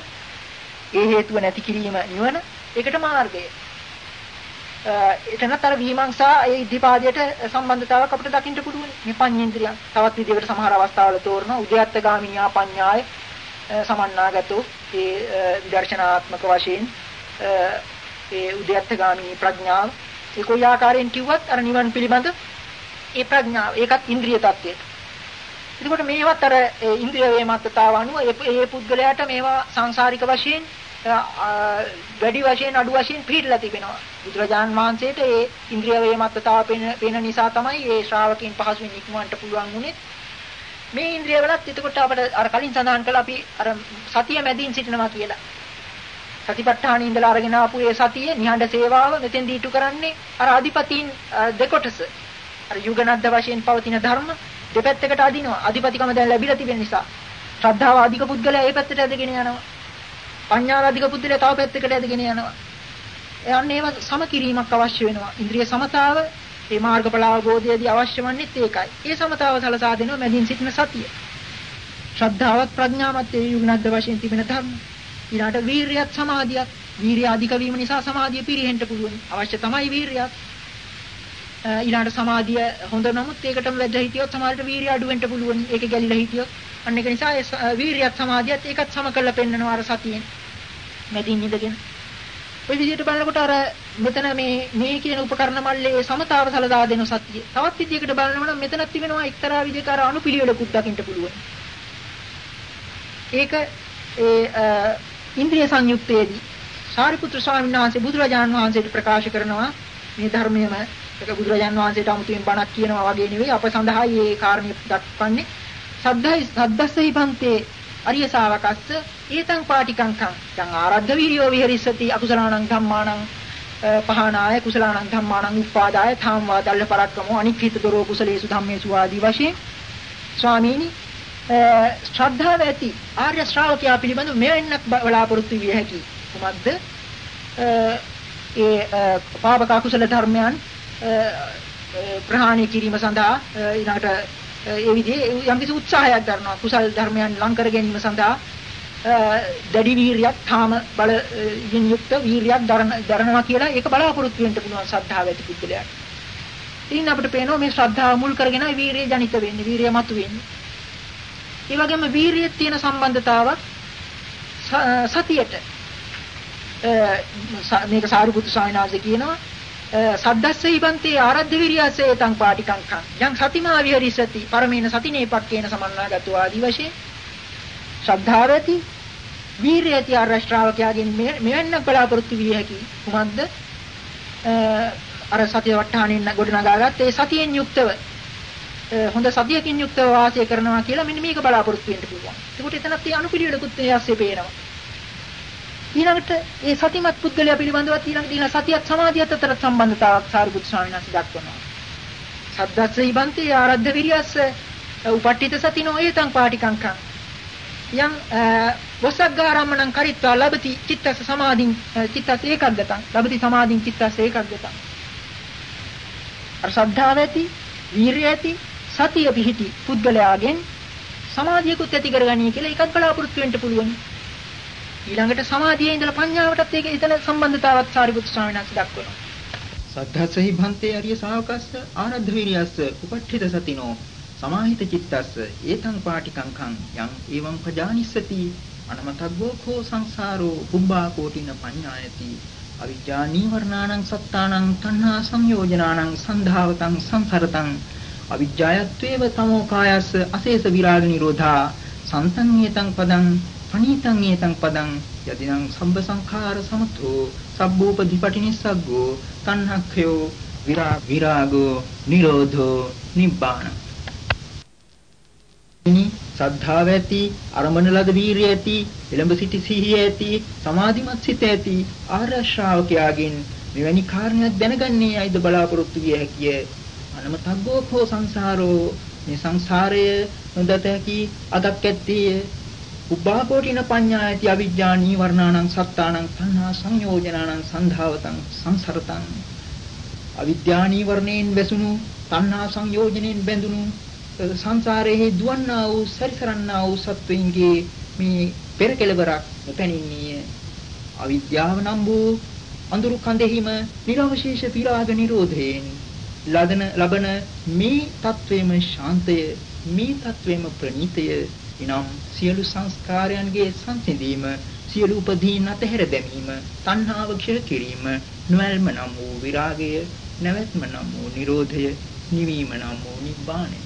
ඒ හේතුව නැති කිරීම නිවන ඒකට මාර්ගය. එතනත් අර විමංශා ඒ ඉද්ධිපාදයට සම්බන්ධතාවයක් අපිට දකින්න පුළුවන්. මේ පඤ්ඤේන්ද්‍රියන් තවත් විදිහකට සමහර අවස්ථාවල තෝරනවා උද්‍යත්ත ගාමිනියා පඤ්ඤාය සමන්නාගතෝ ඒ විදර්ශනාත්මක වශයෙන් ඒ උද්‍යත්ත ගාමිනී ප්‍රඥාව ඒ කොයි ආකාරයෙන් කිව්වත් අර නිවන් පිළිබඳ ඒ ප්‍රඥාව ඒකත් ඉන්ද්‍රිය tattweට. එතකොට මේවත් අර ඉන්ද්‍රිය වේමත්තතාව අනුව ඒ පුද්ගලයාට මේවා සංසාරික වශයෙන් වැඩි වශයෙන් අඩු වශයෙන් පිළිලා තිබෙනවා. බුදුරජාන් වහන්සේට ඒ ඉන්ද්‍රිය වේමත්තතාව පෙන නිසා තමයි ඒ ශ්‍රාවකයන් පහසුවෙන් ඉක්මවන්න පුළුවන් වුනේ. මේ ඉන්ද්‍රිය වලත් එතකොට අපිට අර කලින් සඳහන් කළා අපි අර සතිය මැදින් සිටිනවා කියලා. සතිපට්ඨානෙ ඉඳලා අරගෙන ආපු ඒ සතිය නිහඬ සේවාව මෙතෙන් දීටු කරන්නේ අර අධිපතීන් දෙකොටස. අර යුගනද්ද වශයෙන් පවතින ධර්ම දෙපැත්තකට අදිනවා. අධිපතිකම දැන් ලැබිලා තිබෙන නිසා. ශ්‍රද්ධාව අධික පුද්ගලයා ඒ පැත්තට ඇදගෙන යනවා. පඤ්ඤාව අධික පුද්ගලයා තව පැත්තකට ඇදගෙන යනවා. එයන් ඒව සම කිරීමක් අවශ්‍ය වෙනවා. ඉන්ද්‍රිය සමතාව මේ මාර්ගඵල අවබෝධයේදී අවශ්‍ය වන්නේත් ඒකයි. ඒ සමතාව සලසා දෙනවා මැදින් සිටින සතිය. ශ්‍රද්ධාවත් ප්‍රඥාවත් ඒ යුගනද්ද වශයෙන් තිබෙන ධර්ම. ඊළාට වීරියත් සමාධියත් වීරිය අධික වීම නිසා සමාධිය පිරෙහෙන්න පුළුවන්. අවශ්‍ය තමයි වීරියත්. ඊළාට සමාධිය හොඳ නමුත් ඒකටම වැද හිටියොත් සමහරට වීරිය අඩු වෙන්න පුළුවන්. ඒක ගැලිලා හිටියොත්. අන්න ඒක නිසා ඒ වීරියත් සමාධියත් ඒකත් සම කරලා පෙන්නනවා අර සතියෙන්. මැදින් ඉඳගෙන. ඔය විදිහට බලනකොට අර මෙතන මේ මේ කියන උපකරණ මල්ලේ සමතාව සලදා දෙන සතිය. තවත් විදිහකට බලනකොට නම් මෙතනක් තිබෙනවා එක්තරා විදිහක අර අනුපිළිවෙලකුත් දකින්න පුළුවන්. ඒක ඒ ඉන්ද්‍රිය සංයුත්තේදී සාරිපුත්‍ර ස්වාමීන් වහන්සේ බුදුරජාණන් වහන්සේට ප්‍රකාශ කරනවා මේ ධර්මයේම. ඒක බුදුරජාණන් වහන්සේට 아무තුවෙන් බණක් කියනවා වගේ නෙවෙයි. අප සඳහා මේ කාරණේ දක්වන්නේ. සද්ධයි සද්දස්සෙහි පන්තේ අරිය ශාවකස්ස ඒතං පාටිකංකං. යං ආරද්ධ වීර්යෝ විහෙරිස්සති අකුසලාණං ධම්මාණං පහනාය කුසලාණං ධම්මාණං උපාදාය ථාම් වාදල්ල පරක්කමෝ අනික්ඛිත දරෝ කුසලේසු ධම්මේසු ආදී වශයෙන් ස්වාමීනි ශ්‍රද්ධාව ඇති ආර්ය ශ්‍රාවකයා පිළිබඳ මෙවන්නක් බලාපොරොත්තු විය හැකි. කුමක්ද? ඒ පාපක කුසල ධර්මයන් ප්‍රහාණය කිරීම සඳහා ඊළඟට ඒ විදිහේ යම්කිසි උත්සාහයක් දරනවා. කුසල ධර්මයන් ලං කර ගැනීම සඳහා දැඩි වීරියක්, තාම බලයෙන් යුක්ත වීරියක් දරනවා කියලා ඒක බලාපොරොත්තු වෙන්න පුළුවන් ශ්‍රද්ධාව ඇති පුද්ගලයාට. ඉතින් අපිට පේනවා මේ ශ්‍රද්ධාව මුල් කරගෙන වීරිය ජනිත වෙන්නේ, වීරිය මතු වෙන්නේ. ඒ වගේම වීරියේ තියෙන සම්බන්ධතාවක් සතියට. මේක සාරිපුත්තු ස්වාමීන් වහන්සේ කියනවා සද්දස්ස ඉබන්තේ ආරද්ධ විරියසේ තං පාටිකංකං යං සතිමා විහරිසති පරමේන සතිනේ පක්කේන සමන්නාගතෝ ආදි වශයෙන්. ශ්‍රද්ධාව ඇති වීරිය ඇති ආරෂ්ඨාවකයාගෙන් මෙවන්න බලාපොරොත්තු විය හැකි කුමක්ද? අර සතිය වටහානින් ගොඩනගාගත් ඒ සතියෙන් යුක්තව හොඳ සතියකින් යුක්තව වාසය කරනවා කියලා මෙන්න මේක බලාපොරොත්තු වෙන්න පුළුවන්. ඒකට එතනත් ඒ අනුපිළිවෙලකුත් ඒ ASCII පේනවා. ඊළඟට ඒ සතිමත් පුද්ගලයා පිළිබඳව ඊළඟ දින සතියත් සමාධියත් අතර සම්බන්ධතාවක් සාරිපුත් ස්වාමීන් වහන්සේ දක්වනවා. සද්දස්සයි බන්ති ආරද්ධ විරියස්ස උපට්ඨිත සතිනෝ ඒතං පාටිකංකං යම් වසග්ගාරම්මණං කරිත්වා ලබති චිත්තස සමාධින් චිත්තස ඒකග්ගතං ලබති සමාධින් චිත්තස ඒකග්ගතං අර ශ්‍රද්ධාව ඇති වීරිය ඇති සතිය පිහිටි පුද්ගලයාගෙන් සමාධියකුත් ඇති කරගන්නේ කියලා එකක් බලාපොරොත්තු වෙන්න පුළුවන්. ඊළඟට සමාධියේ ඉඳලා ප්‍රඥාවටත් ඒක එතන සම්බන්ධතාවක් සාරිපුත්‍ර ස්වාමීන් වහන්සේ දක්වනවා. සද්ධාසහි භන්තේ අරිය ශාවකස්ස ආනද්ධ විරියස්ස උපට්ඨිත සතිනෝ සමාහිත චිත්තස්ස ඒතං පාටිකංකං යං එවං පජානිස්සති අනමතග්ගෝ කෝ සංසාරෝ පුබ්බා කෝටින පඤ්ඤායති අවිජ්ජා නීවරණානං සත්තානං තණ්හා සංයෝජනානං සන්ධාවතං සංසරතං අවිජ්ජායත්වේව තමෝ කායස්ස අශේෂ විරාග නිරෝධා සන්තං පදං පනීතං ඒතං පදං යදිනං සම්බ සංඛාර සමතෝ සබ්බෝපදීපටිනිස්සග්ගෝ තණ්හක්ඛයෝ විරාගෝ නිරෝධෝ නිබ්බාන. සද්ධාව ඇති අරමණ ලද වීරිය ඇති එළඹ සිටි සිහිය ඇති සමාධිමත් සිත ඇති ආර්ය ශ්‍රාවකයාගෙන් මෙවැනි කාරණයක් දැනගන්නේ අයිද බලාපොරොත්තු විය හැකිය. අනමතග්ගෝ සංසාරෝ. මේ සංසාරය නොදත හැකි අදක් ඇත්තේ උපාකෝටින පඤ්ඤායති අවිජ්ජා නීවරණානං සත්තානං තණ්හා සංයෝජනානං සන්ධාවතං සංසරතං. අවිද්‍යා නීවරණයෙන් වැසුණු තණ්හා සංයෝජනෙන් බැඳුණු සංසාරයේ දුවන්නා වූ සැරිසරන්නා වූ සත්වයින්ගේ මේ පෙර කෙලවරක් නොපැනින්නේ අවිද්‍යාව නම් වූ අඳුරු කඳෙහිම නිර්වශේෂ විරාග නිරෝධයෙන් ලදන ලබන මේ తත්වෙම ශාන්තය මේ తත්වෙම ප්‍රණීතය. එනම් සියලු සංස්කාරයන්ගේ සංසිඳීම සියලු උපදීන් අතහැර දැමීම තණ්හාව ක්ෂය කිරීම නොවැල්ම නම් වූ විරාගය නැවැත්ම නම් වූ නිරෝධය නිවීම නම් වූ නිබ්බාණය